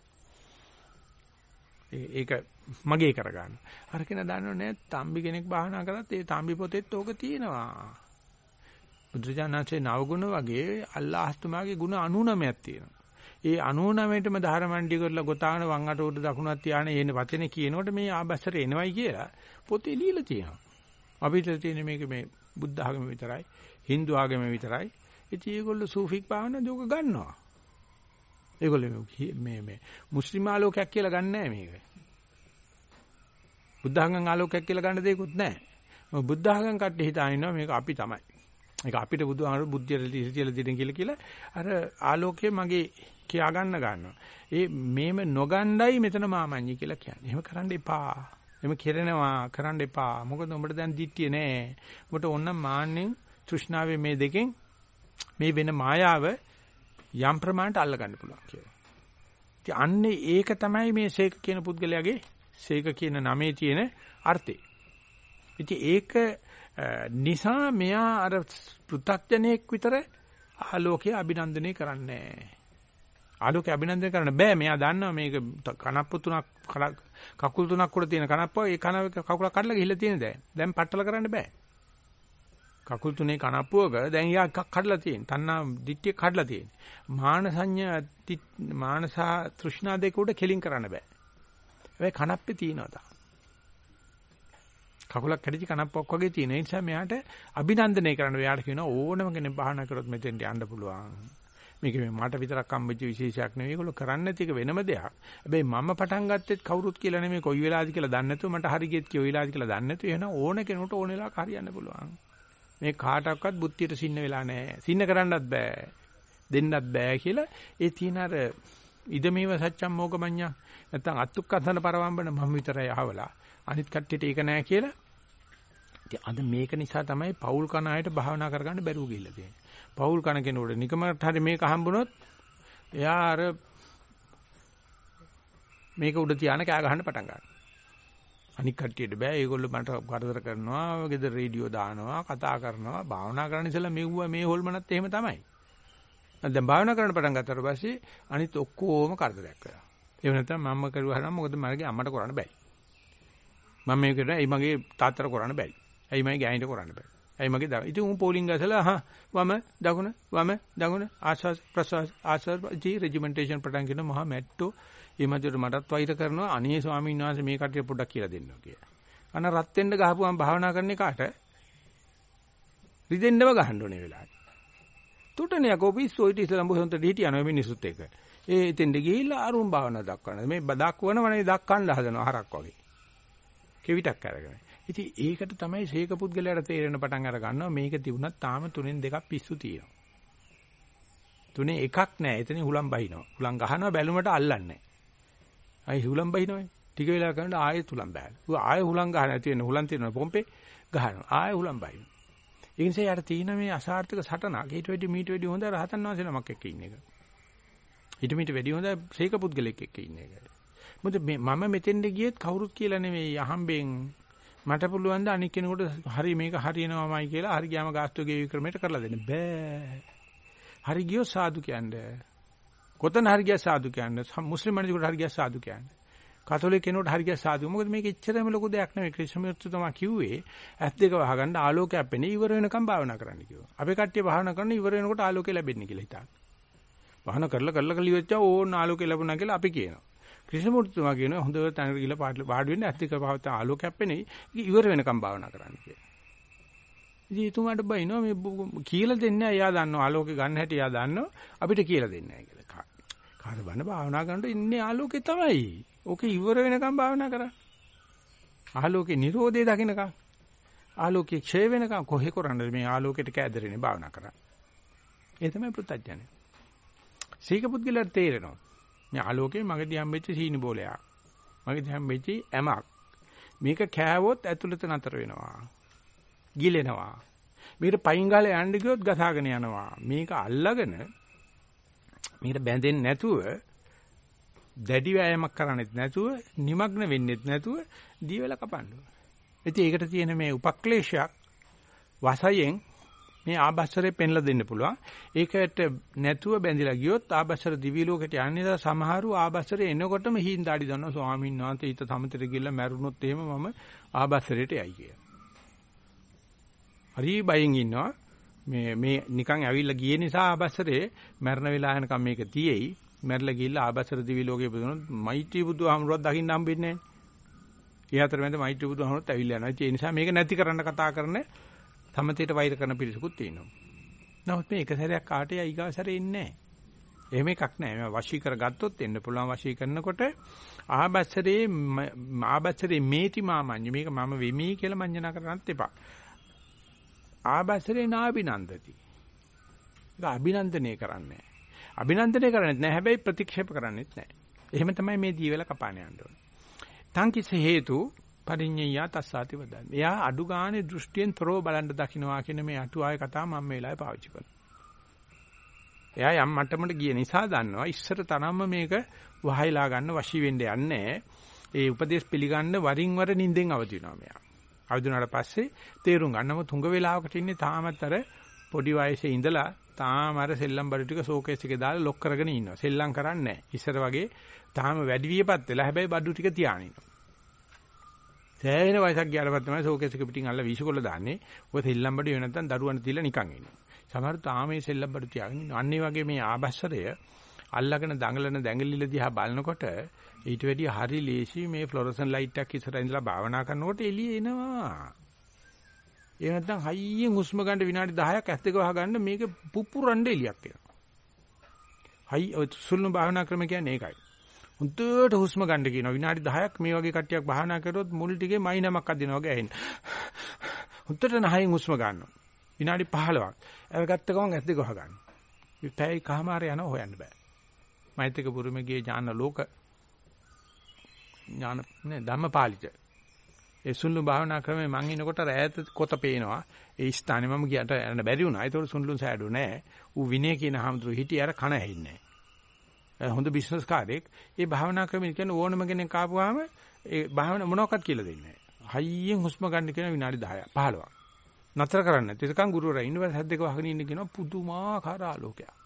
ඒක මගේ කරගන්න. අර කෙනා දන්නව නෑ තම්බි කෙනෙක් භාවනා කරත් ඒ තම්බි පොතෙත් ඕක තියෙනවා. බුදුරජාණන්සේ නවගුණ වගේ අල්ලාහ්තුමාගේ ගුණ 99ක් තියෙනවා. ඒ 99ටම ධාරමණ්ඩි කරලා ගොතාන වම් අට උඩ දකුණක් තියාන එන වචනේ කියනකොට මේ ආබස්සර එනවයි කියලා පොතේ ලියලා තියෙනවා. අපිට තියෙන මේක මේ බුද්ධ ආගම විතරයි, Hindu ආගම විතරයි. ඉතින් ඒගොල්ලෝ සූෆික් භාවනා දෝක ගන්නවා. ඒගොල්ලෝ මේ මේ මුස්ලිම් ආලෝකයක් කියලා ගන්නෑ මේක. බුද්ධ ආගම් ආලෝකයක් කියලා ගන්න දෙයක්වත් නැහැ. බුද්ධ ආගම් කට්ටිය හිතානිනවා මේක අපි තමයි. ඒක අපිට බුදුහාමුදුරු බුද්ධියට ඉතිරියලා දෙන්න කියලා කියලා අර ආලෝකය මගේ කියා ගන්න ගන්නවා. ඒ මේම නොගණ්ඩයි මෙතන මාමඤ්ඤි කියලා කියන්නේ. එහෙම කරන්න එපා. එහෙම කෙරෙනවා කරන්න එපා. මොකද උඹට දැන් දිට්ඨිය නෑ. උඹට ඕනම් මාන්නෙන් තෘෂ්ණාවේ මේ දෙකෙන් මේ වෙන මායාව යම් ප්‍රමාණයට අල්ල ගන්න පුළුවන් කියලා. ඉතින් අන්නේ ඒක තමයි මේ සේක කියන පුද්ගලයාගේ සේක කියන නමේ තියෙන අර්ථය. ඉතින් ඒක නිසා මෙයා අර පෘථග්ජනෙක් විතර ආලෝකය අභිනන්දනය කරන්නේ ආලෝකය අභිනන්දනය කරන්න බෑ මෙයා දන්නවා මේක කනප්පු තුනක් කකුල් තුනක් උඩ තියෙන කනප්පුව ඒ කන කකුල කඩලා ගිහිල්ලා තියෙන දැන් දැන් පట్టල කරන්න බෑ කකුල් තුනේ කනප්පුවක දැන් යා එකක් කඩලා තියෙන තණ්හා දිට්ඨිය කඩලා තියෙන මාන සංඥා මානසා තෘෂ්ණා දෙක උඩ කෙලින් කරන්න බෑ හැබැයි කනප්පේ තියෙනවා තා කකුලක් කැඩිච්ච කනප්පක් වගේ තියෙන නිසා මෙයාට අභිනන්දනය කරන්න එයාට කියනවා ඕනම කෙනෙක් බහනා කරොත් මෙතෙන්ට යන්න පුළුවන්. මේක මේ මට විතරක් හම්බෙච්ච විශේෂයක් නෙවෙයි. ඒගොල්ලෝ කරන්නේ නැති එක වෙනම දෙයක්. හැබැයි මම පටන් ගත්තෙත් කවුරුත් කියලා නෙමෙයි කොයි වෙලාවද කියලා දන්නේ නැතුව මට හරි ගියත් කොයි වෙලාවද කියලා දන්නේ නැතුව එහෙනම් ඕන කෙනෙකුට ඕන වෙලාවක හරියන්න පුළුවන්. මේ කාටවත් බුද්ධියට සින්න වෙලා නැහැ. සින්න කරන්නත් බෑ. දෙන්නත් බෑ කියලා ඒ තියෙන අර ඉදමේව සත්‍යම් මොගමඤ්ඤා නැත්තම් අත්තුක්කසන පරවම්බන මම විතරයි අහවලා අනිත් කට්ටියට ඒක නෑ කියලා. ඉතින් අද මේක නිසා තමයි පෞල් කන අයට භාවනා කරගන්න බැරුව ගිහිල්ලා තියෙන්නේ. පෞල් කන කෙනෙකුට නිකමට හරි මේක හම්බුනොත් එයා අර මේක උඩ තියාන කෑ ගහන්න පටන් ගන්නවා. අනික් කට්ටියට බෑ. ඒගොල්ලෝ මට කරදර කරනවා, ගෙදර රේඩියෝ දානවා, කතා කරනවා, භාවනා කරන්න ඉස්සෙල්ලා මෙව්වා මේ හොල්මනත් එහෙම තමයි. දැන් භාවනා කරන්න පටන් ගත්තට පස්සේ අනිත් ඔක්කොම කරදරයක් කරනවා. ඒ වෙනතම මම කරුවා නම් මොකද මගේ අම්මට කරන්න බෑ. මම මේක කරා ඒ මගේ තාත්තට කරන්න බෑ. ඇයි මගේ ගෑනිට කරන්න බෑ. ඇයි මගේ දා. ඉතින් උන් පෝලිං ගසලා අහ වම දකුණ වම දකුණ ආස්වාස් ප්‍රසවාස් ආස්වාස් ජී රෙජිමෙන්ටේෂන් පටන් කියන මහා මැට්ටෝ ඒ මැදට මටත් වෛර කරනවා අනේ ස්වාමීන් වහන්සේ මේ කටිය පොඩ්ඩක් කියලා දෙන්න කියලා. අන රත් වෙන්න ගහපුවම භාවනා කරන එකට රිදෙන්නව ගහන්න ඕනේ වෙලාවට. තුටනේ කොපිස්සෝ ඊට ඉස්සලම් බොහොන්ට හිටියනවා මිනිසුත් එක. ඒ එතෙන්ද ගිහිල්ලා අරුම් භාවනා දක්වනවා. මේ දක්වනවනේ දක්වන්න හදනවා හරක් වගේ. කෙවිතක් අරගෙන. ඉතින් ඒකට තමයි ශේක පුද්ගලයාට තේරෙන පටන් අර ගන්නවා මේක තිබුණත් තාම තුනෙන් දෙකක් පිස්සු තියෙනවා. තුනේ එකක් නැහැ. එතනින් හුලම් බහිනවා. හුලම් ගහනවා බැලුමට අල්ලන්නේ නැහැ. අයි හුලම් බහිනවනේ. ටික වෙලා කරනකොට ආයෙත් හුලම් බහනවා. ඌ ආයෙ හුලම් ගහන නැති වෙන හුලම් තියෙනවා පොම්පේ ගහනවා. ආයෙ හුලම් බහිනවා. ඒ නිසා යාට තියෙන මේ අසාර්ථක සටනක් ඊට වැඩි මීට වැඩි හොඳ රහතන් වහන්සේ නමක් එක්ක ඉන්න එක. ඊට මීට වැඩි හොඳ ශේක පුද්ගලෙක් එක්ක ඉන්න එක. මොකද මම මෙතෙන්ද ගියෙත් කවුරුත් කියලා නෙමෙයි අහම්බෙන් මට පුළුවන් ද අනික් කෙනෙකුට හරි මේක හරියනවාමයි කියලා හරි ගියාම ගාස්තු ගේ වික්‍රමයට කරලා දෙන්න බෑ. හරි ගියෝ සාදු කියන්නේ. කොතන හරි ගියා සාදු කියන්නේ. මුස්ලිම් මිනිසෙකුට හරි ගියා සාදු කියන්නේ. කතෝලික කෙනෙකුට හරි ගියා සාදු. මොකද මේක එච්චරම ලොකු දෙයක් නෙමෙයි. ක්‍රිස්තුමත්තු තමයි කිව්වේ ඇස් දෙක වහගන්න ආලෝකයක් පෙනේ ඉවර වෙනකම් භාවනා කරන්න කිව්වා. අපේ කට්ටිය භාවනා කරන ඉවර වෙනකොට ආලෝකය ලැබෙන්නේ කියලා හිතාන. භාවනා කරලා කරලා කරලා ඉවච්චා ඕන ආලෝකය ලැබුණා කියලා අපි කියනවා. ක්‍රිෂ්ණමූර්තිතුමා කියනවා හොඳට තැනකට ගිහලා පාඩු වෙන්න ඇත්තික භාවත ආලෝකයක් පෙනේ ඉවර වෙනකම් භාවනා කරන්න කියලා. ඉතින් එතුමාට බයිනවා මේ කියලා දෙන්නේ එයා දන්නවා ආලෝකේ ගන්න හැටි එයා දන්නවා අපිට කියලා දෙන්නේ නැහැ කියලා. කාට බන්න භාවනා කරනකොට ඉන්නේ ආලෝකේ තමයි. ඕකේ ඉවර වෙනකම් භාවනා කරා. ආලෝකේ Nirodhe දකින්නකම් ආලෝකේ ක්ෂය වෙනකම් කොහේ කරන්නද මේ ආලෝකයට කැදරෙන්නේ භාවනා කරා. ඒ තමයි පුත්තජනේ. සීක පුද්ගලයාට තේරෙනවා. මේ ආලෝකේ මගදී හම්බෙච්ච සීනි බෝලයක්. මගදී හම්බෙච්ච ඇමක්. මේක කෑවොත් ඇතුළත නතර වෙනවා. ගිලෙනවා. මේකට පයින් ගාලා යන්න ගියොත් ගසාගෙන යනවා. මේක අල්ලගෙන මේකට බැඳෙන්නේ නැතුව දැඩි වෑයමක් කරන්නේත් නැතුව নিমগ্ন වෙන්නෙත් නැතුව දීවල කපන්න ඕන. ඉතින් ඒකට තියෙන මේ උපක්ලේශයක් වසයෙන් මේ ආභස්සරේ පෙන්ලා දෙන්න පුළුවන්. ඒකට නැතුව බැඳිලා ගියොත් ආභස්සර දිවි ලෝකෙට යන්නේ සමහරු ආභස්සරේ එනකොටම හිඳ දාඩි දන්නවා ස්වාමීන් වහන්සේ ඊට සමතර ගිහිල්ලා මැරුණොත් එහෙම මම ආභස්සරයට යයි කියලා. හරි බයෙන් ඉන්නවා. මේ මේ නිකන් ඇවිල්ලා ගියේ නිසා ආභස්සරේ මැරණ වෙලා යනකම් මේක තියෙයි. මැරලා ගිහිල්ලා ආභස්සර දිවි ලෝකෙ පුදුනොත් මෛත්‍රී බුදුහාමුදුරුවක් දකින්න හම්බෙන්නේ නැහැ. ඒ අතරමැද මෛත්‍රී බුදුහාමුදුරුවොත් ඇවිල්ලා යනවා. ඒ නිසා මේක නැති කරන්න කතා කරන සමතේට වෛර කරන පිරිසකුත් තියෙනවා. නමුත් මේ එක සැරයක් කාට යයි ඊගා සැරේ ඉන්නේ නැහැ. එහෙම එකක් නැහැ. මේ වශී කරගත්තොත් එන්න පුළුවන් වශී කරනකොට ආබස්සරේ ආබස්සරේ මේති මාමඤ්ඤ මේක මම වෙමි කියලා මඤ්ඤණා කරන්නත් එපා. ආබස්සරේ නාබිනන්දති. ඒක අභිනන්දනය කරන්නේ අභිනන්දනය කරන්නේ නැහැ හැබැයි ප්‍රතික්ෂේප කරන්නේත් නැහැ. එහෙම තමයි මේ දීවල කපාන යන්න ඕනේ. තංකිස හේතු පරිඤ්ඤය තස්සාති වදන්. එයා අඩු ගානේ දෘෂ්ටියෙන් තොරව බලන්න දකින්නවා කියන මේ අටුවාවේ කතාව මම මේ වෙලාවේ පාවිච්චි කරනවා. එයා යම් මට්ටමකට ගිය නිසා දන්නවා ඉස්සර තරම්ම මේක වහයිලා ගන්න වශී වෙන්න යන්නේ. ඒ උපදේශ පිළිගන්න වරින් වර නිින්දෙන් අවදි වෙනවා මෙයා. අවදි වුණාට පස්සේ තේරුම් ගන්නම තුඟ වේලාවකට ඉන්නේ තාමත් අර පොඩි වයසේ ඉඳලා තාම අර සෙල්ලම් බඩු ටික ෂෝකේස් එකේ දාලා ලොක් කරගෙන ඉන්නවා. සෙල්ලම් කරන්නේ නැහැ. ඉස්සර වගේ තාම වැඩි වියපත් වෙලා හැබැයි බඩු ටික තියාගෙන ඉන්නවා. සෑහෙන වයසක් ගියාට පස්සේ තමයි ෂෝකේස් එක පිටින් අල්ල වීසකොල්ල දාන්නේ. ඔය සෙල්ලම් බඩු වෙන නැත්නම් දරුවන්ට දීලා නිකන් ඉන්නවා. සමහර තාම මේ සෙල්ලම් බඩු තියාගෙන ඉන්නවා. අන්න වගේ මේ ආභස්සරය අල්ලගෙන දඟලන දැඟලිල්ල දිහා බලනකොට ඊට වැඩිය හරි ලේසි මේ ෆ්ලොරසන් ලයිට් එකක් ඉස්සරහ ඉඳලා භාවනා කරනකොට එළිය එනවා. ඒ නැත්තම් හයියෙන් හුස්ම ගන්න විනාඩි 10ක් ඇස් දෙක වහගන්න මේක පුපුරන්න එළියක් එනවා. හයි සුළුණු භාවනා ක්‍රම කියන්නේ ඒකයි. හුදුට හුස්ම ගන්න කියනවා විනාඩි 10ක් මේ වගේ කට්ටියක් භාවනා කරොත් මුල් ටිකේ මයිනමක් අදිනවා වගේ ඇහෙන. හුදුට නහයෙන් හුස්ම ගන්නවා. විනාඩි 15ක්. අරගත්ත ගමන් ඇස් දෙක වහගන්න. මේ පැය කමාර යනවා හොයන්න බෑ. මෛත්‍රික පුරුමේ ගියේ ඥාන ලෝක ඥාන නේ ධම්මපාලිත. ඒ සුන්ලු භාවනා ක්‍රමේ මං ඉනකොට රැයත කොත පේනවා. ඒ ස්ථානේ මම ගියට යන්න බැරි වුණා. ඒතකොට සුන්ලුන් සෑඩු නෑ. ඌ විනය කියන හාමුදුරු හිටිය අර කන ඇහින්නේ නෑ. හොඳ බිස්නස් කාර්යයක්. ඒ භාවනා ක්‍රමේ කියන්නේ ඕනම කෙනෙක් ආපුවාම ඒ භාවන මොනවක්වත් කියලා දෙන්නේ නෑ. හයියෙන් හුස්ම ගන්න කියන විනාඩි 10ක් 15ක්. නතර කරන්නේ නැති. ඒකන් ගුරුවරයා ඉන්නවද හැද්දක වහගෙන ඉන්න කියනවා පුදුමාකාර ආලෝකයක්.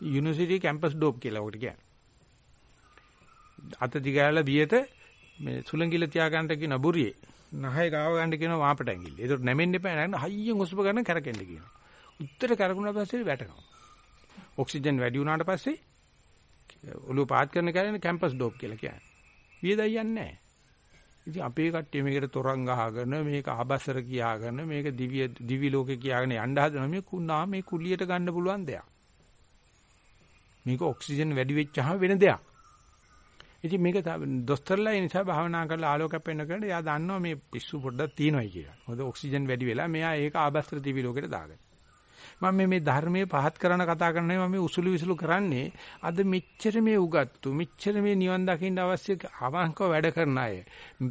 යුනිවර්සිටි කැම්පස් ඩෝප් කියලා ඔකට කියන්නේ. අත දිගාලා වියට මේ සුලංගිල තියාගන්න කියන බුරියේ නහය ගාව ගන්න කියන වාපට ඇඟිල්ල. ඒකට නැමෙන්න එපා නේද? හයියෙන් හුස්ම ගන්න කරකෙන්න කියනවා. උත්තර කරගුණා පස්සේ වැටෙනවා. ඔක්සිජන් වැඩි වුණාට පස්සේ ඔළුව පාත් කරන කැලේ කැම්පස් ඩෝප් කියලා කියන්නේ. වියදයි යන්නේ නැහැ. ඉතින් අපේ කට්ටිය මේකට තොරන් ගහගෙන මේක ආබසර කියාගෙන මේක දිව්‍ය දිවි ලෝකේ කියාගෙන යන්න හදන මේ කුණා මේ කුලියට ගන්න පුළුවන් දෙයක්. මේක ඔක්සිජන් වැඩි වෙච්චහම වෙන දෙයක්. ඉතින් මේක දොස්තරලා ඒ නිසා භාවනා කරලා ආලෝකයක් පෙන්න කරලා එයා දන්නවා මේ පිස්සු පොඩ්ඩක් තියෙනවායි කියලා. මොකද ඔක්සිජන් වැඩි වෙලා මෙයා ඒක ආබස්ත්‍ර දිවි ලෝකෙට දාගන්න. මම මේ මේ ධර්මයේ පහත් කරන කතා කරන්නේ මම මේ උසුළු විසුළු කරන්නේ අද මෙච්චර මේ උගත්තු මෙච්චර මේ නිවන් දකින්න අවශ්‍ය අවංකව වැඩ කරන අය.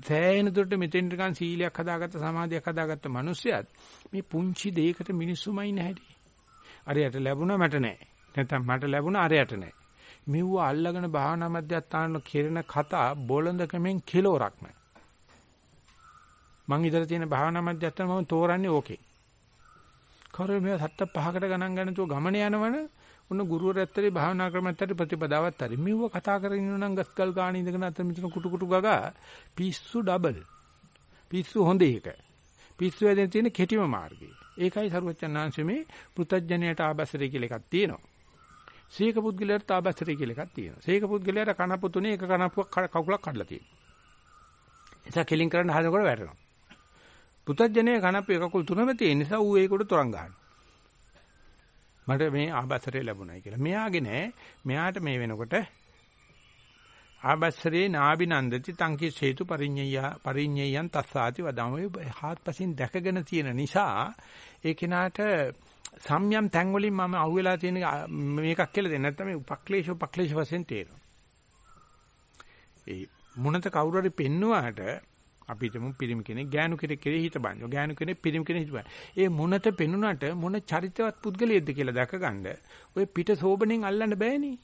සෑහෙන දුරට මෙතෙන් නිකන් සීලයක් හදාගත්ත සමාධියක් හදාගත්ත මිනිස්සයත් මේ පුංචි දෙයකට මිනිස්සුමයි නැහැටි. අරයට ලැබුණා මට නැහැ. නැත්නම් මට ලැබුණා අරයට නැහැ. මෙව්ව අල්ලගෙන භාවනා මධ්‍යස්ථාන කෙරෙන කතා බොළඳකමෙන් කිලෝරක් නැහැ. මං ඉදලා තියෙන භාවනා මධ්‍යස්ථාන මම තෝරන්නේ ඕකේ. කරේ මේ සත්ත පහකට ගණන් ගන්න තුව ගමන යනවනේ උන්න ගුරුවරයාත්තරේ භාවනා ක්‍රමයත්තරේ ප්‍රතිපදාවත් හරි. මෙව්ව කතා කරගෙන ඉන්න නම් ගස්කල් ගාන ඉඳගෙන අත මෙතන කුටු කුටු ගගා පිස්සු ඩබල්. පිස්සු හොඳ එක. පිස්සු වැදෙන තියෙන කෙටිම මාර්ගය. ඒකයි සරුවචනාංශ මේ පෘතජ්ජනයට ආබසරේ කියලා එකක් තියෙනවා. සීක පුද්ගලයාට තාබස්තරය කියලා එකක් තියෙනවා. සීක පුද්ගලයාට කනපු තුනේ එක කනපුවක් කකුලක් කඩලා තියෙනවා. එතන කෙලින් කරන්න හදනකොට වැටෙනවා. පුතඥයේ කනපු එක කකුල් තුනම තියෙන නිසා ඌ ඒකට තරංග ගන්නවා. මට මේ ආබස්තරය ලැබුණයි කියලා. මෙයාගේ නෑ. මෙයාට මේ වෙනකොට ආබස්තරේ නාබිනන්දති තංකි හේතු පරිඤ්ඤය පරිඤ්ඤයයන් තස්සාති වදාම හාත්පසින් දැකගෙන තියෙන නිසා ඒ කෙනාට සම්යම් තැන් වලින් මම අහුවෙලා තියෙන මේකක් කියලා දෙන්න නැත්නම් මේ උපක්ලේශ උපක්ලේශ වශයෙන් තේරෙනවා. ඒ මොනත කවුරු හරි පෙන්නුවාට අපි හිතමු පිරිමි කෙනෙක් ගෑනු කෙනෙක් කෙරේ හිත බඳිනවා. ගෑනු කෙනෙක් පිරිමි කෙනෙක් හිත බඳිනවා. ඒ මොනත පෙන්නුනට මොන චරිතවත් පුද්ගලයෙක්ද කියලා දැකගන්න ඔය පිට සෝබණෙන් අල්ලන්න බෑනේ.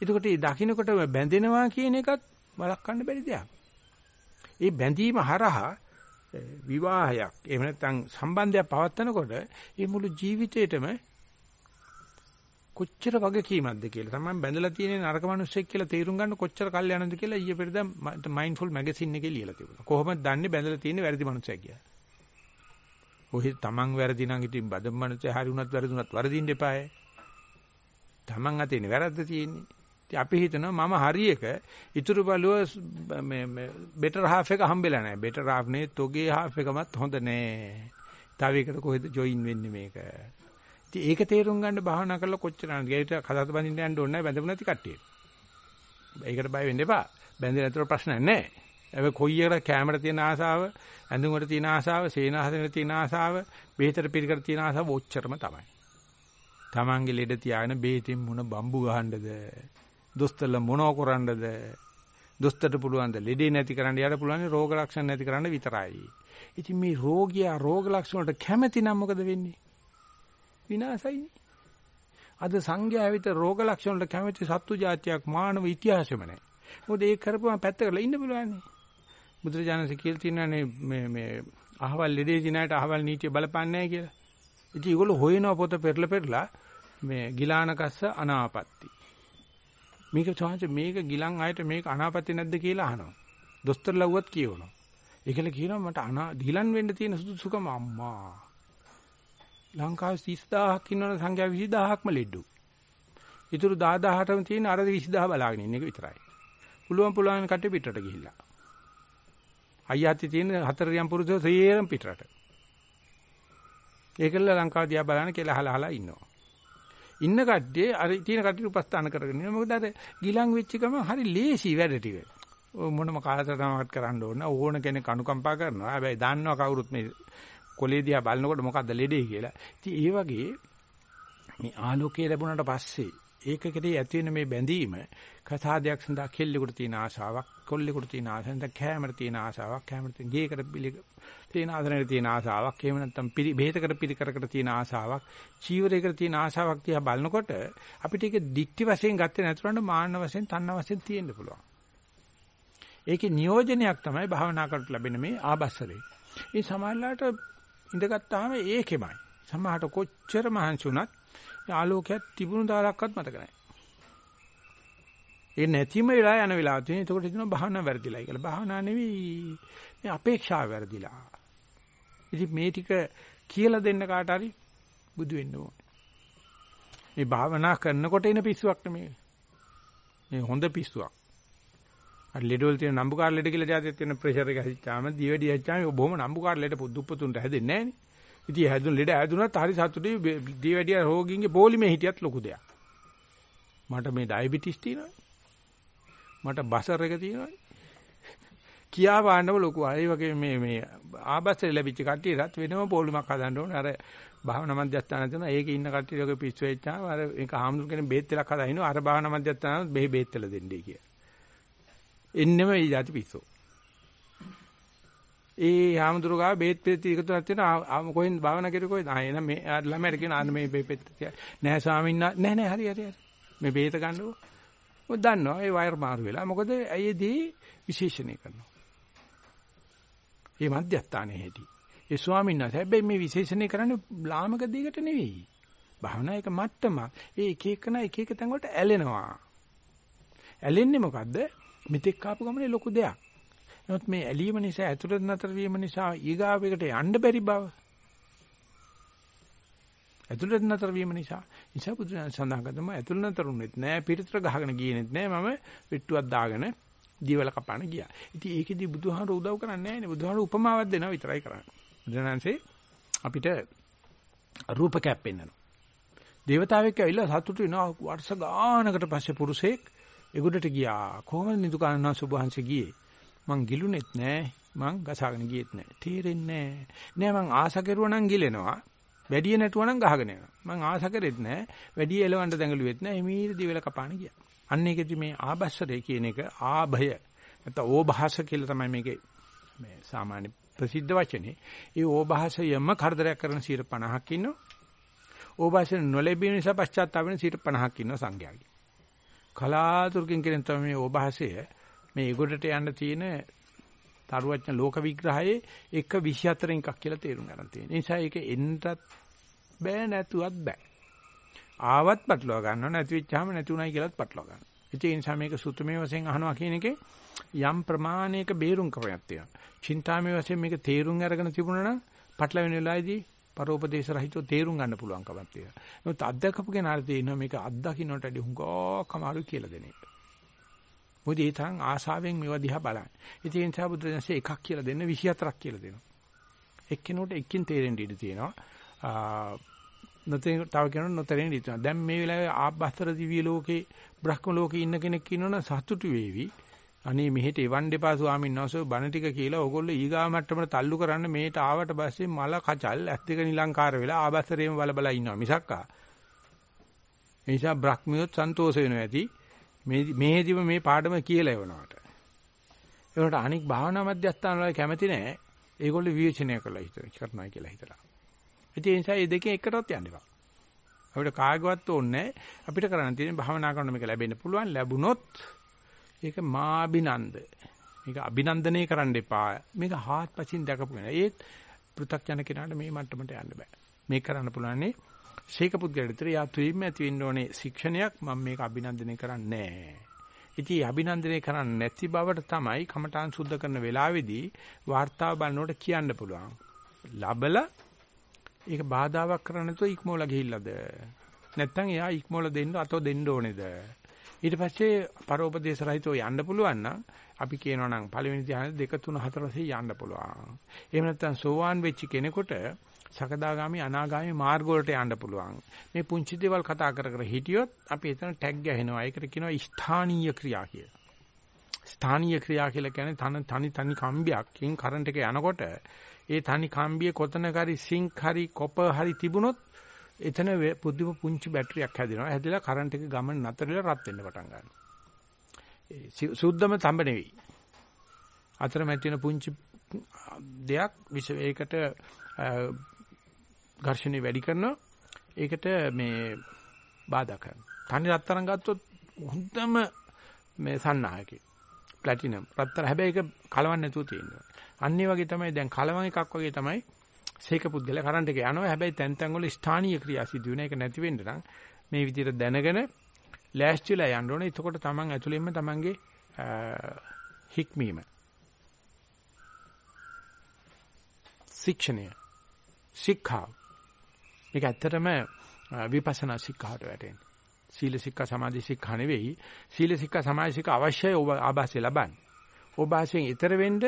එතකොට මේ දකින්නකොට බැඳෙනවා කියන එකත් වළක්වන්න බැරි දෙයක්. ඒ බැඳීම හරහා විවාහයක් එහෙම නැත්නම් සම්බන්ධයක් පවත්නකොට මේ මුළු ජීවිතේටම කොච්චර වගකීමක්ද කියලා තමයි බැඳලා තියෙන නරක මිනිස්සෙක් කියලා තේරුම් ගන්න කොච්චර කල් යනද කියලා ඊයේ පෙරේද මයින්ඩ්ෆුල් මැගසින් එකේ ලියලා තිබුණා. කොහොමද දන්නේ බැඳලා තියෙන වැරදි මිනිස්සෙක් කියලා. ඔහි තමන් වැරදි නම් ඉතින් බදම් මිනිස්සෙ හරි වුණත් වැරදුනත් වරදින්න එපායි. තමන් අතේ වැරද්ද තියෙන්නේ. අපි හිතනවා මම හරි එක ඉතුරු බලුව මේ බෙටර් හාෆ් එක හම්බෙලා නැහැ. බෙටර් හාෆ් නේ තොගේ හාෆ් එකමත් හොඳ නෑ. තව එකට කොහෙද ජොයින් වෙන්නේ මේක? ඉතින් ඒක තේරුම් ගන්න භාවනා කරලා කොච්චර නේද? ගේට කතාත බඳින්න යන්න ඕනේ නැහැ බැඳපු නැති කට්ටිය. ඒකට බය වෙන්න එපා. බැඳෙන ඇතුළ ප්‍රශ්නයක් නැහැ. ඒ කොයි එකට කැමරට තියෙන ආසාව, ඇඳුමට තියෙන ආසාව, සේනාසනෙට තියෙන ආසාව, බෙහෙතට පිළිකර තියෙන ආසාව ඔච්චරම තමයි. Tamange ලෙඩ තියාගෙන බේතින් මොන බම්බු ගහන්නද? දොස්තරලා මොනව කරන්නද? දොස්තරට පුළුවන් ද ලෙඩේ නැති කරන්න යාට පුළුවන් රෝග ලක්ෂණ නැති කරන්න විතරයි. ඉතින් මේ රෝගියා රෝග ලක්ෂණ වලට කැමති නම් මොකද වෙන්නේ? විනාශයිනේ. අද සංඝයා විතර රෝග ලක්ෂණ වලට කැමති සත්තු జాතියක් මානව ඉතිහාසෙම නැහැ. මොකද ඒක කරපුවම පැත්ත කරලා ඉන්න පුළුවන්. බුදුරජාණන්සේ කියලා තියෙනවානේ මේ මේ අහවල් ලෙඩේ දිනාට අහවල් නීතිය බලපන්නේ නැහැ කියලා. ඉතින් ඒගොල්ලෝ හොයනවා පොත පෙරලා පෙරලා මේ ගිලානකස්ස අනාපත්‍ති. මේක චාන්ච මේක ගිලන් ආයත මේක අනාපත්‍ති නැද්ද කියලා අහනවා. දොස්තර ලව්වත් කියවනවා. ඒකල කියනවා මට අනා ගිලන් වෙන්න තියෙන සුදුසුකම අම්මා. ලංකාවේ 30000ක් ඉන්නවනේ සංඛ්‍යා 20000ක්ම ලෙඩු. ඊටු 10000ටම තියෙන අර 20000 බලාගෙන ඉන්න එක විතරයි. පුළුවන් පුළුවන් කට්ටිය පිටරට ගිහිල්ලා. අයියාති තියෙන හතර යම් පුරුෂයෝ සේරම පිටරට. ඒකල ලංකාව දිහා බලන කියලා අහලා අහලා ඉන්නවා. ඉන්න කට්ටිය අර තියෙන කට්ටිය උපස්ථාන කරගෙන ඉන්නවා. මොකද අර ගිලන් වෙච්ච ගම හරි ලේසි වැඩ ටික. මොනම කාලසටහනකට කරන්න ඕන ඕන කෙනෙක් අනුකම්පා කරනවා. හැබැයි දන්නවා කවුරුත් මේ කොලේ දිහා බලනකොට මොකද්ද ලෙඩේ කියලා. ඉතින් ඒ වගේ මේ ආලෝකය ලැබුණාට පස්සේ ඒකකදී ඇති වෙන මේ බැඳීම කසාදයක් සඳහා කෙල්ලෙකුට තියෙන ආශාවක් කොල්ලෙකුට තියෙන ආශාවක් නැත්නම් කැමරට තියෙන ආශාවක් කැමරට තියෙන ගේකට පිළි තියෙන ආසනයට තියෙන ආශාවක් එහෙම නැත්නම් පිළි බෙහෙතකට පිළිකරකට තියෙන ආශාවක් චීවරයකට තියෙන ආශාවක් දිහා බලනකොට අපිට ඒක දික්ටි වශයෙන් ගත්තේ නැතුනට මාන්න වශයෙන් තන්න වශයෙන් තියෙන්න පුළුවන් ඒකේ නියෝජනයක් තමයි භාවනා කරට ලැබෙන මේ ආබස්සරේ ඒ සමාජලාට ඉඳගත්තාම ඒකෙමයි සමහරට කොච්චර මහන්සි වුණත් ආලෝකයක් තිබුණු දාලක්වත් මතක නැහැ. ඒ නැතිම වෙලා යන වෙලාව තියෙන. ඒකට හිතනවා භාවනා වැරදිලා කියලා. භාවනා නෙවෙයි. මේ අපේක්ෂාව වැරදිලා. ඉතින් මේ ටික කියලා දෙන්න කාට හරි බුදු වෙන්න ඕනේ. මේ භාවනා කරනකොට එන පිස්සුවක් නෙමෙයි. මේ හොඳ පිස්සුවක්. අර ලෙඩවල තියෙන නම්බුකාර ලෙඩ කියලා જાතියක් තියෙන ප්‍රෙෂර් එක හිච්චාම දිවෙඩි හිච්චාම බොහොම නම්බුකාර ලෙඩ පුදුප්පතුන්ට හැදෙන්නේ නැහැ නේ. ඉතින් හැදුන ලෙඩ හැදුනත් හරි සතුටුයි දී වැඩිය රෝගීන්ගේ පොලිමේ හිටියත් ලොකු දෙයක්. මට මේ ඩයබටිස් තියෙනවා. මට බසර් එක තියෙනවා. කියා පාන්නම ලොකු. ඒ වගේ මේ මේ ආබස්සේ ලැබිච්ච කට්ටියටත් වෙනම පොලිමක් හදන්න ඕනේ. අර භාවනා මධ්‍යස්ථාන තියෙනවා. ඒකේ ඉන්න කට්ටියගේ පිස්සු වෙච්චාම අර ඒක ආම්දුර කෙනෙක් බේත් තලක් හදා ඉනවා. අර භාවනා මධ්‍යස්ථාන බෙහෙ බේත් තල දෙන්නේ කියලා. එන්නෙම මේ જાති පිස්සෝ. ඒ ආමඳුර ගාව බේත් පෙත් එකතු නැත් වෙන කොහෙන් භාවනා කරේ කොහෙද? ආ එන මේ ළමයට කියන අන්න මේ බේත් නෑ ස්වාමීන් වහන්සේ නෑ නෑ හරි හරි හරි. මේ බේත ගන්නකො. ඔය දන්නවා ඒ වයර් මාරු වෙලා. මොකද ඇයේදී විශේෂණය කරනවා. මේ මධ්‍යස්ථානයේ හැටි. ඒ ස්වාමීන් වහන්සේ හැබැයි මේ විශේෂණය කරන්නේ ලාමක දෙයකට නෙවෙයි. භාවනා එක මට්ටම. ඒ එක එකන එක එක තැන් වලට ඇලෙනවා. ඇලෙන්නේ මොකද්ද? මෙතෙක් ආපු ගමනේ ලොකු දෙයක්. නමුත් මේ ඇලීම නිසා ඇතුළත නතර වීම නිසා ඊගාවෙකට යන්න බැරි බව. ඇතුළත නතර වීම නිසා නිසා බුදුන් සඳහන් කරදම ඇතුළත නතරුනෙත් නෑ පිටතට ගහගෙන ගියේනෙත් නෑ මම පිට්ටුවක් දාගෙන දීවල කපාන ගියා. ඉතින් ඒකෙදි බුදුහාමර උදව් කරන්නේ නෑනේ. බුදුහාමර උපමාවක් දෙනවා විතරයි කරන්නේ. බුදුරජාණන්සේ අපිට රූපකයක් පෙන්වනවා. දේවතාවෙක් ඇවිල්ලා සතුටු වෙනවා වර්ෂ ගානකට පස්සේ පුරුෂයෙක් එගොඩට ගියා. කොහොමද නිදුකානන සුභාංශ ගියේ? මං ගිලුනේත් නෑ මං ගසාගෙන ගියෙත් නෑ තේරෙන්නේ නෑ නෑ මං ආස කරුවා නම් ගිලෙනවා වැඩි නැටුවා නම් ගහගෙන යනවා මං ආස කරෙත් නෑ වැඩි එලවන්න දැඟලුවෙත් නෑ එමීර දිවෙල කපාන ගියා අන්න ඒකෙදි මේ ආබස්සරේ කියන එක ආභය. නැත්නම් ඕභාස කියලා තමයි මේකේ මේ සාමාන්‍ය ප්‍රසිද්ධ වචනේ. ඒ ඕභාසයම කරදරයක් කරන 50ක් ඉන්නවා. ඕභාසය නොලැබීම නිසා පශ්චාත්තාප වෙන 50ක් ඉන්නවා සංඝයාගේ. කලාතුරකින් කියන තමයි මේ ඕභාසය. මේ ඒගොඩට යන්න තියෙන තරුවචන ලෝක විග්‍රහයේ එක 24 එකක් කියලා තේරුම් ගන්න තියෙනවා. ඒ නිසා ඒක එන්නත් බෑ නැතුවත් බෑ. ආවත් පටලවා ගන්නව නැති වෙච්චාම නැති උනායි කියලාත් පටලවා ගන්න. ඒ නිසා මේක සුතමේ වශයෙන් අහනවා කියන එකේ යම් ප්‍රමාණයක බේරුම් කරයක් තියෙනවා. චින්තාමේ වශයෙන් මේක තේරුම් අරගෙන තිබුණා නම් පටලවෙන වෙලාවේදී පරෝපදේශ රහිතව තේරුම් ගන්න පුළුවන් කමක් තියෙනවා. නමුත් අත්දකපු කෙනාට තේිනවා මේක අත්දකින්නට වඩා හුඟක් අමාරු කියලා දෙන එක. මොකද ඒ තරම් ආශාවෙන් මේව දිහා බලන්නේ. ඉතින් ඒ නිසා බුදුදහමේ එකක් කියලා දෙන්න 24ක් කියලා දෙනවා. එක්කෙනෙකුට එක්කින් තේරෙන්න ඉඩ තියෙනවා. නොතේ තව කෙනෙකුට නොතේරෙන්න ඉඩ තියෙනවා. දැන් මේ වෙලාවේ ආබ්බස්තර දිව්‍ය ලෝකේ බ්‍රහ්ම ලෝකේ ඉන්න කෙනෙක් ඉන්නවනම් සතුටු වේවි. අනේ මෙහෙට එවන්න එපා ස්වාමීන් වහන්සේ බණ ටික කියලා ඕගොල්ලෝ ඊගා මට්ටමට තල්ලු කරන්න මේට ආවට පස්සේ මල කචල් ඇස් දෙක නිලංකාර වෙලා ආබස්සරේම බල බල ඉන්නවා මිසක්කා. ඒ නිසා බ්‍රහ්මියොත් සන්තෝෂ වෙනවා ඇති. මේ මේදිම මේ පාඩම කියලා එවනවට. ඒකට අනික් භාවනා මධ්‍යස්ථාන වල කැමති නැහැ. ඒගොල්ලෝ විවේචනය කරලා හිතන කරනවා කියලා හිතලා. ඒ නිසා මේ දෙකෙන් එකටවත් යන්න එපා. අපිට කායගවත් ඕනේ අපිට කරන්න තියෙන භවනා කරන මේක ලැබෙන්න පුළුවන් ලැබුණොත් ඒක මාබිනන්ද. මේක අභිනන්දනය කරන්න එපා. මේක හාත්පසින් දැකපු කෙනා. ඒත් පෘ탁 යන කෙනාට මේ මට්ටමට යන්න බෑ. මේක කරන්න පුළුවන්නේ ශේකපුත් ගැඩිතර යා තුයින්ම ඇති වෙන්න ඕනේ ශික්ෂණයක්. මම මේක අභිනන්දනය කරන්නේ නෑ ඉතින් අභිනන්දනය කරන්නේ නැති බවට තමයි කමඨාන් සුද්ධ කරන වෙලාවේදී වார்த்தාව බලනකොට කියන්න පුළුවන්. ලබලා ඒක බාධාවක් කරන්න නැතුව ඉක්මවලා ගිහිල්ලාද? නැත්තම් එයා ඉක්මවලා දෙන්න අතෝ දෙන්න ඕනේද? ඊට පස්සේ පරෝපදේශ රහිතව යන්න පුළුවන් නම් අපි කියනවා නම් පළවෙනි ධ්‍යාන 2 3 4 වශයෙන් යන්න පුළුවන්. එහෙම නැත්නම් සෝවාන් වෙච්ච කෙනෙකුට සකදාගාමි අනාගාමි මාර්ග වලට යන්න පුළුවන්. මේ පුංචි දේවල් කතා කර කර හිටියොත් අපි එතන ටැග් ගහනවා. ඒකට කියනවා ස්ථානීය ක්‍රියා කියලා. ස්ථානීය ක්‍රියා කියලා කියන්නේ තන තනි තනි කම්බියක්කින් කරන්ට් එක යනකොට ඒ තනි කම්බියේ කොතනක හරි සිංක් හරි කොපර් හරි තිබුණොත් එතන පුදුම පුංචි බැටරියක් හැදෙනවා. හැදලා කරන්ට් එක ගමන නතර වෙලා රත් වෙන්න පටන් ගන්නවා. ඒ සුද්ධම තඹ නෙවෙයි. අතරමැද තියෙන පුංචි දෙයක් විශ ඒකට ඝර්ෂණය වැඩි කරනවා. ඒකට මේ බාධා කරනවා. තනි රත්තරන් ගත්තොත් හොඳම මේ සන්නායකේ. ප්ලැටිනම් රත්තර හැබැයි ඒක කලවන්නේ නැතුව තියෙනවා. අන්න ඒ වගේ තමයි දැන් කලවම් එකක් වගේ තමයි සීක පුද්ගල කරන්ට් එක යනවා. හැබැයි තැන් තැන් වල ස්ථානීය ක්‍රියා සිදු වෙන එක නැති වෙන්න නම් මේ විදිහට දැනගෙන ලෑස්තිලා යන්න ඕනේ. එතකොට Taman ඇතුළෙන්ම Tamanගේ හික්මීම ශික්ෂණය ශික්ෂා මේක ඇත්තටම විපස්සනා ශික්ෂාට වැටෙන්නේ. සීල ශික්ෂා සමාධි ශික්ෂා නෙවෙයි. සීල ශික්ෂා සමාධි ශික්ෂා අවශ්‍යයි ඔබ ආభాසය ලබන්න. ඔබ ආශයෙන් ඊතර වෙන්න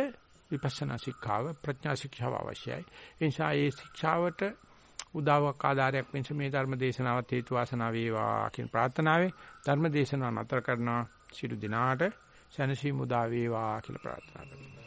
විපස්සනා ශික්ෂාව ප්‍රඥා ශික්ෂාව අවශ්‍යයි. ඒ නිසා මේ ශික්ෂාවට උදාවක් ආධාරයක් වෙනස මේ ධර්ම දේශනාවත් හේතු වාසනා වේවා කියන ප්‍රාර්ථනාවේ ධර්ම දේශනාව නතර කරනවා. සිළු දිනාට සැනසීම උදා වේවා කියලා ප්‍රාර්ථනා කරනවා.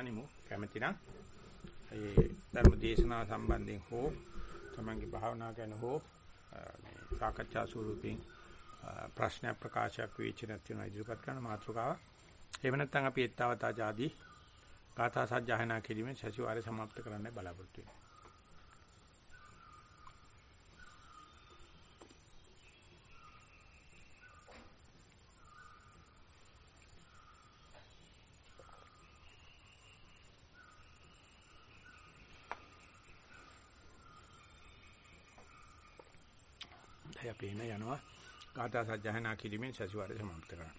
ගනිමු. කැමැතිනම් ඒ ධර්ම දේශනාව සම්බන්ධයෙන් හෝ තමන්ගේ භාවනාව ගැන හෝ මේ සාකච්ඡා ස්වරූපයෙන් ප්‍රශ්න ප්‍රකාශයක් විචිනක් තියෙනවා ඉදිරිපත් කරන මාතෘකාව. එහෙම නැත්නම් අපි ettavata ආදී ගාථා සජ්ජායනා කිරීමෙන් සතිವಾರය સમાપ્ત කරන්න බලාපොරොත්තු වෙනවා. පේන යනවා. ගාථා සජ්ජහනා කිරීමෙන් සතිವಾರය සමාප්ත කරනවා.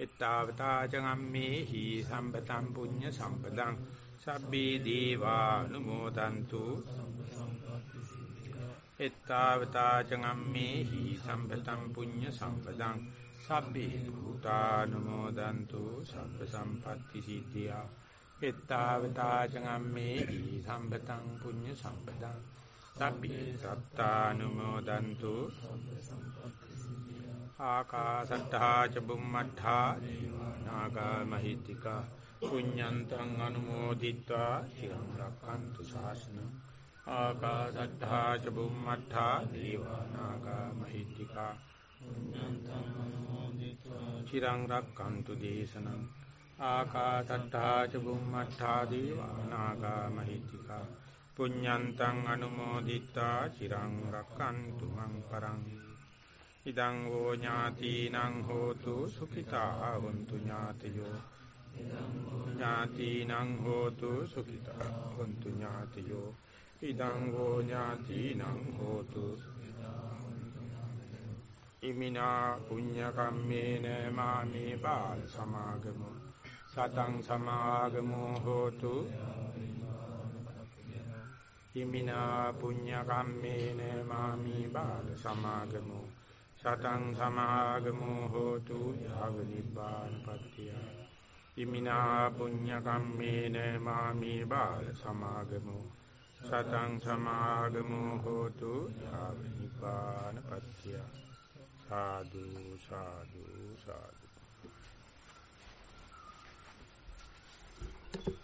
එත්තාවතා චගම්මේ හි සම්පතම් පුඤ්ඤ සම්පදං. සබ්බේ දීවානුමෝදන්තු. එත්තාවතා චගම්මේ හි සම්පතම් පුඤ්ඤ සම්පදං. සබ්බේ භූතානුමෝදන්තු. සබ්බ සම්පatti සිද්ධියා. එත්තාවතා චගම්මේ හි සම්පතං පුඤ්ඤ සම්පදං. සබ්බේ සත්තානුමෝදන්තු ආකාසට්ඨා ච බුම්මට්ඨා නාගා මහිත්‍තිකා පුඤ්ඤන්තං අනුමෝදිත්වා චිරං රක්ඛන්තු ශාසනං ආකාසට්ඨා ච බුම්මට්ඨා දීවානාගා මහිත්‍තිකා පුඤ්ඤන්තං අනුමෝදිත්වා චිරං රක්ඛන්තු දේශනං ආකාසට්ඨා ච බුම්මට්ඨා දීවානාගා මහිත්‍තිකා පුඤ්ඤන්තං අනුමෝදිත්වා චිරං රක්칸තු මං පරං ඉදං වූ ඥාතිනං හෝතු සුඛිතා වന്തു ඥාතයෝ ඥාතිනං හෝතු සුඛිතා වന്തു ඥාතයෝ ඉදං වූ ඥාතිනං හෝතු ඉමිනා පුඤ්ඤ කම්මේන මාමේ බාල සමාගමෝ සතං සමාගමෝ හෝතු ඉමිනා පුඤ්ඤ කම්මේන මාමි බාල සමාගමු සතං සමාගමු හෝතු යාව නිබ්බාන පත්‍ය ඉමිනා පුඤ්ඤ කම්මේන මාමි බාල සමාගමු සතං සමාගමු හෝතු යාව නිබ්බාන පත්‍ය සාදු සාදු සාදු Thank you.